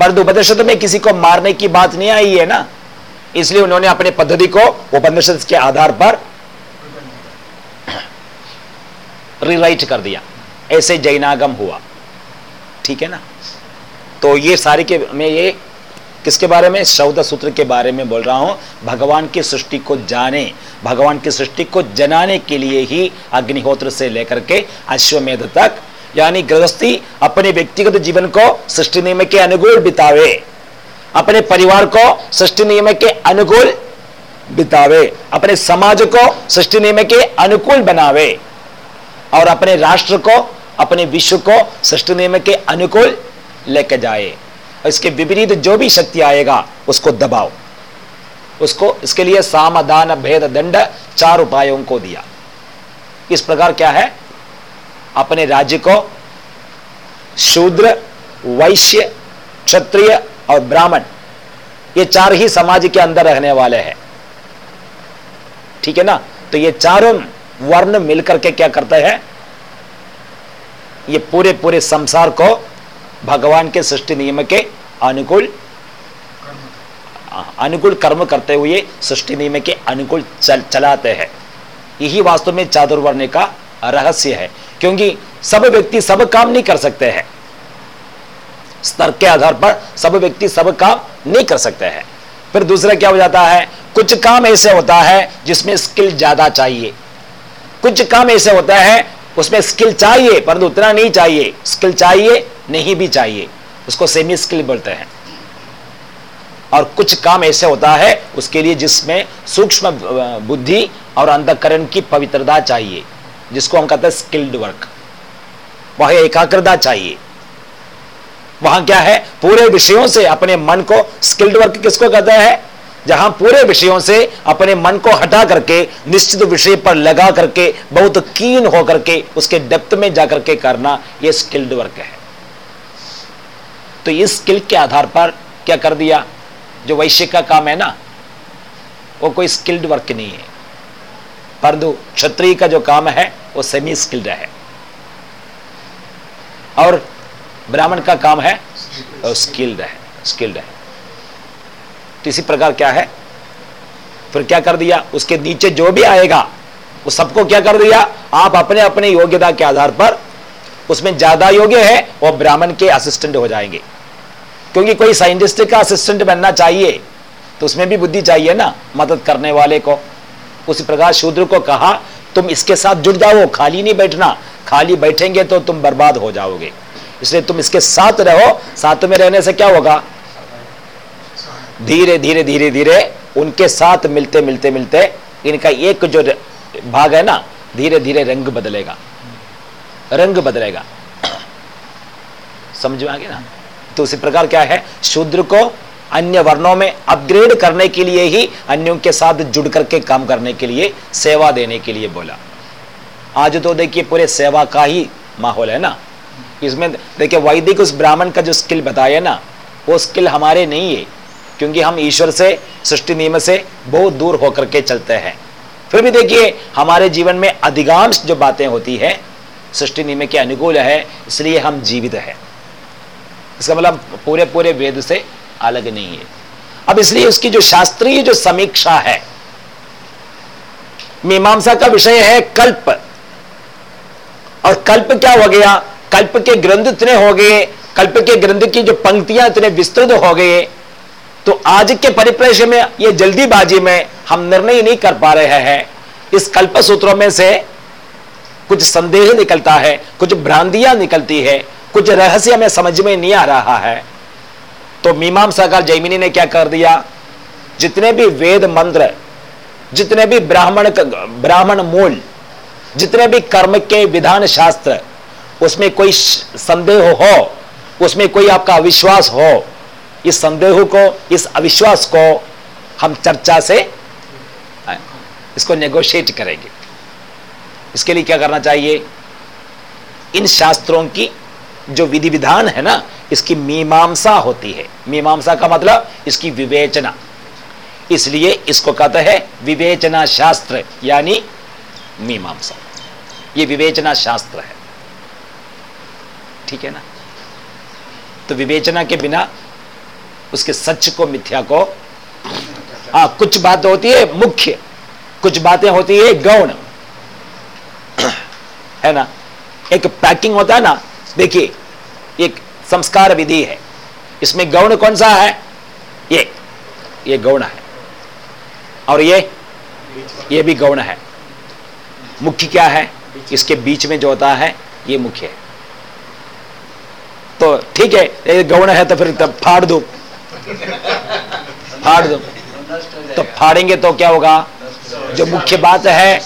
पर उपनिषद में किसी को मारने की बात नहीं आई है ना? इसलिए उन्होंने अपने पद्धति को उपनिषद के आधार पर रिराइट कर दिया। ऐसे जैनागम हुआ। ठीक है ना? तो ये सारी के, मैं ये किसके बारे में? शौद सूत्र के बारे में बोल रहा हूँ। भगवान की सृष्टि को जाने, भगवान की सृष्टि को जनाने के लिए ही अग्निहोत्र से लेकर के अश्वमेध तक यानी गृहस्थी अपने व्यक्तिगत जीवन को सृष्टि नियम के अनुकूल बितावे। अपने परिवार को सृष्टि नियम के अनुकूल बितावे। अपने समाज को सृष्टि नियम के अनुकूल बनावे। और अपने राष्ट्र को, अपने विश्व को सृष्टि नियम के अनुकूल लेके जाए। और इसके विपरीत जो भी शक्ति आएगा, उसको दबाओ। उसको, इसके लिए सामदान भेद, दंड चार उपायों को दिया। इस प्रकार क्या है? अपने राज्य को शूद्र वैश्य क्षत्रिय और ब्राह्मण ये चार ही समाज के अंदर रहने वाले हैं। ठीक है ना? तो ये चारों वर्ण मिलकर के क्या करते हैं? ये पूरे पूरे संसार को भगवान के सृष्टि नियम के अनुकूल अनुकूल कर्म करते हुए सृष्टि नियम के अनुकूल चल, चलाते हैं। यही वास्तव में चातुर्वर्ण का रहस्य है, क्योंकि सब व्यक्ति सब काम नहीं कर सकते हैं। स्तर के आधार पर सब व्यक्ति सब काम नहीं कर सकते हैं। फिर दूसरा क्या हो जाता है? कुछ काम ऐसे होता है जिसमें स्किल ज़्यादा चाहिए। कुछ काम ऐसे होता है, उसमें स्किल चाहिए, परंतु उतना नहीं चाहिए। स्किल चाहिए, नहीं भी चाहिए। उसको सेमी स्किल बोलते हैं। और कुछ काम ऐसे होता है, उसके लिए जिसमें सूक्ष्म बुद्धि और अंधकरण की पवित्रता चाहिए। जिसको हम कहते हैं स्किल्ड वर्क वह एकाग्रता चाहिए. वहाँ क्या है? पूरे विषयों से अपने मन को स्किल्ड वर्क किसको कहते हैं? जहाँ पूरे विषयों से अपने मन को हटा करके, निश्चित विषय पर लगा करके, बहुत कीन होकर के उसके डेप्थ में जाकर के करना यह स्किल्ड वर्क है. तो इस स्किल के आधार पर क्या कर दिया? जो वैश्य का काम है ना, वो कोई स्किल्ड वर्क नहीं है. परंतु क्षत्रिय का जो काम है, वो सेमी स्किल्ड है। और ब्राह्मण का काम है स्किल्ड है स्किल्ड है। तो इसी प्रकार क्या है? फिर क्या कर दिया? उसके नीचे जो भी आएगा, वो सबको क्या कर दिया? आप अपने अपने योग्यता के आधार पर, उसमें ज़्यादा योग्य है, वो ब्राह्मण के असिस्टेंट हो जाएँगे। क्योंकि कोई साइंटिस्ट का असिस्टेंट बनना चाहिए तो उसमें भी बुद्धि चाहिए ना, मदद करने वाले को। उसी प्रकार शूद्र को कहा, तुम इसके साथ जुड़ जाओ, खाली नहीं बैठना। खाली बैठेंगे तो तुम बर्बाद हो जाओगे। इसलिए तुम इसके साथ रहो। साथ में रहने से क्या होगा? धीरे धीरे धीरे धीरे उनके साथ मिलते मिलते मिलते इनका एक जो भाग है ना, धीरे धीरे रंग बदलेगा। रंग बदलेगा। समझ में आ गया ना? तो उसी प्रकार क्या है? शूद्र को अन्य वर्णों में अपग्रेड करने के लिए ही अन्यों के साथ जुड़ करके काम करने के लिए, सेवा देने के लिए बोला। आज तो देखिए पूरे सेवा का ही माहौल है ना? इसमें देखिए वैदिक उस ब्राह्मण का जो स्किल बताया ना, वो स्किल हमारे नहीं है, क्योंकि हम ईश्वर से, सृष्टि नियम से बहुत दूर होकर के चलते हैं। फिर भी देखिए, हमारे जीवन में अधिकांश जो बातें होती है, सृष्टि नियम के अनुकूल है, इसलिए हम जीवित है। इसका मतलब पूरे पूरे वेद से अलग नहीं है। अब इसलिए उसकी जो शास्त्रीय जो समीक्षा है, मीमांसा का विषय है कल्प। और कल्प क्या हो गया? कल्प के ग्रंथ इतने हो गए, कल्प के ग्रंथ की जो पंक्तियाँ इतने विस्तृत हो गए तो आज के परिप्रेक्ष्य में, ये जल्दीबाजी में हम निर्णय नहीं कर पा रहे हैं। इस कल्प सूत्रों में से कुछ संदेह निकलता है, कुछ भ्रांतियाँ निकलती है, कुछ रहस्य हमें समझ में नहीं आ रहा है। तो मीमांसाकार जैमिनी ने क्या कर दिया? जितने भी वेद मंत्र जितने भी ब्राह्मण ब्राह्मण मूल, जितने भी कर्म के विधान शास्त्र उसमें कोई संदेह हो, उसमें कोई आपका अविश्वास हो, इस संदेह को, इस अविश्वास को हम चर्चा से इसको नेगोशिएट करेंगे। इसके लिए क्या करना चाहिए? इन शास्त्रों की जो विधि विधान है ना इसकी मीमांसा होती है। मीमांसा का मतलब इसकी विवेचना। इसलिए इसको कहते हैं विवेचना शास्त्र, यानी मीमांसा। ये विवेचना शास्त्र है। ठीक है ना? तो विवेचना के बिना उसके सच को, मिथ्या को हाँ कुछ बात होती है, मुख्य। कुछ बातें होती है, गौण। है ना? एक पैकिंग होता है ना? देखिए, एक संस्कार विधि है। इसमें गौण कौन सा है? ये। ये गौण है। और ये? ये भी गौण है। मुख्य क्या है? इसके बीच में जो होता है, ये मुख्य है। तो ठीक है, ये गौण है तो फिर तब फाड़ दो। फाड़ दो। तो फाड़ेंगे तो क्या होगा? जो मुख्य बात है,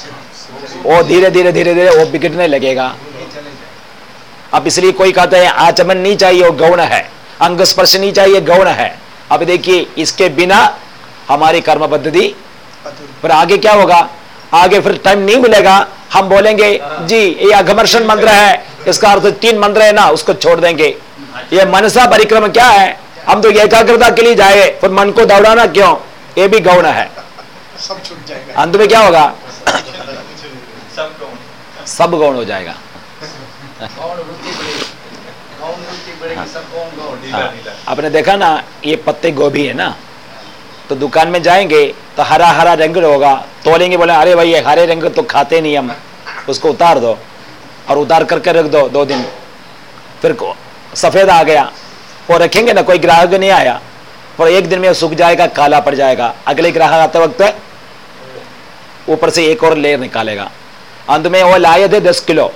वो धीरे धीरे धीरे धीरे वो बिगड़ने लगेगा। अब इसलिए कोई कहता है आचमन नहीं चाहिए वो गौण है। अंग स्पर्श नहीं चाहिए गौण है। अब देखिए इसके बिना हमारी कर्म पद्धति फिर आगे क्या होगा? आगे फिर टाइम नहीं मिलेगा। हम बोलेंगे जी ये अघमर्षण मंत्र है। इसका अर्थ तीन मंत्र है ना उसको छोड़ देंगे। ये मनसा परिक्रम क्या है? हम तो एकाग्रता के लिए जाए फिर मन को दौड़ाना क्यों? ये भी गौण है। सब छूट जाएगा। अंत में क्या होगा? सब गौण। हो जाएगा। हाँ। आपने देखा ना ये पत्ते गोभी है ना? तो दुकान में जाएँगे तो हरा हरा रंग होगा तोलेंगे बोले अरे भाई ये हरे रंग तो खाते नहीं हम। उसको उतार दो और उतार करके रख दो दो दिन। फिर को सफ़ेद आ गया। वो रखेंगे ना कोई ग्राहक नहीं आया। और एक दिन में सूख जाएगा काला पड़ जाएगा। अगले ग्राहक आते वक्त ऊपर से एक और लेयर निकालेगा। अंत में वो लाए थे दस किलो।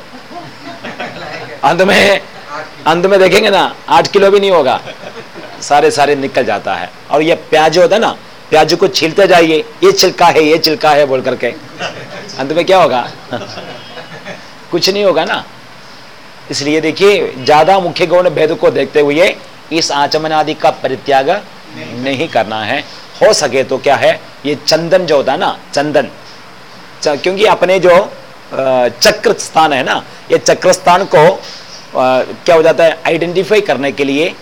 अंत में अंत में देखेंगे ना, आठ किलो भी नहीं होगा। सारे सारे निकल जाता है। और ये प्याज होता है ना, प्याज को छीलते जाइए, ये छिलका है, ये छिलका है बोल करके। अंत में क्या होगा? कुछ नहीं होगा ना। इसलिए देखिए, ज़्यादा मुख्य गौण भेद को देखते हुए इस आचमन आदि का परित्याग नहीं नहीं करना है। हो सके तो क्या है, ये चंदन जो होता है ना, चंदन। क्योंकि अपने जो चक्र स्थान है ना, ये चक्र स्थान को क्या हो जाता है? आइडेंटिफाई करने के लिए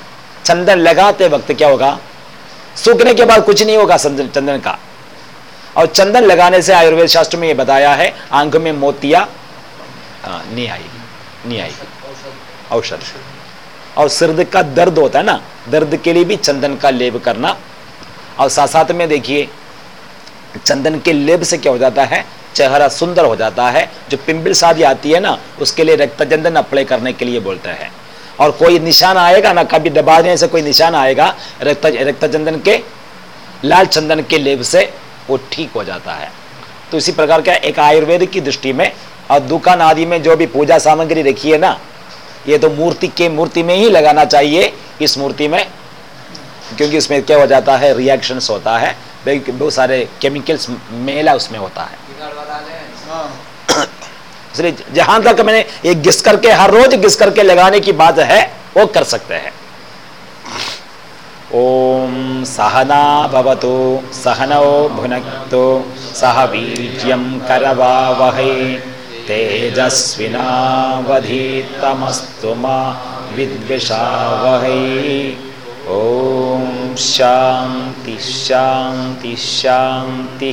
चंदन लगाते वक्त क्या होगा? सूखने के बाद कुछ नहीं होगा चंदन का। और चंदन लगाने से आयुर्वेद शास्त्र में ये बताया है, आँख में मोतिया नहीं आएगी नहीं आएगी। औषध। और सिर का दर्द होता है ना, दर्द के लिए भी चंदन का लेप करना। और साथ साथ में देखिए, चंदन के लेप से क्या हो जाता है? चेहरा सुंदर हो जाता है। जो पिंपल शादी आती है ना, उसके लिए रक्त चंदन अप्लाई करने के लिए बोलते हैं। और कोई निशान आएगा ना, कभी दबाने से कोई निशान आएगा, रक्त रक्त चंदन के, लाल चंदन के लेप से वो ठीक हो जाता है। तो इसी प्रकार का एक आयुर्वेद की दृष्टि में, और दुकान आदि में जो भी पूजा सामग्री रखी है ना, ये तो मूर्ति के मूर्ति में ही लगाना चाहिए इस मूर्ति में, क्योंकि उसमें क्या हो जाता है रिएक्शंस होता है, बहुत सारे केमिकल्स मेला उसमें होता है। इसलिए जहाँ तक मैंने ये घिस करके, हर रोज घिस करके लगाने की बात है, वो कर सकते हैं। ओम सहना भवतु, सहनौ भुनक्तु, सह वीर्यं करवावहै, तेजस्विनावधीतमस्तु मा विद्विषावहै। ओम शांति शांति शांति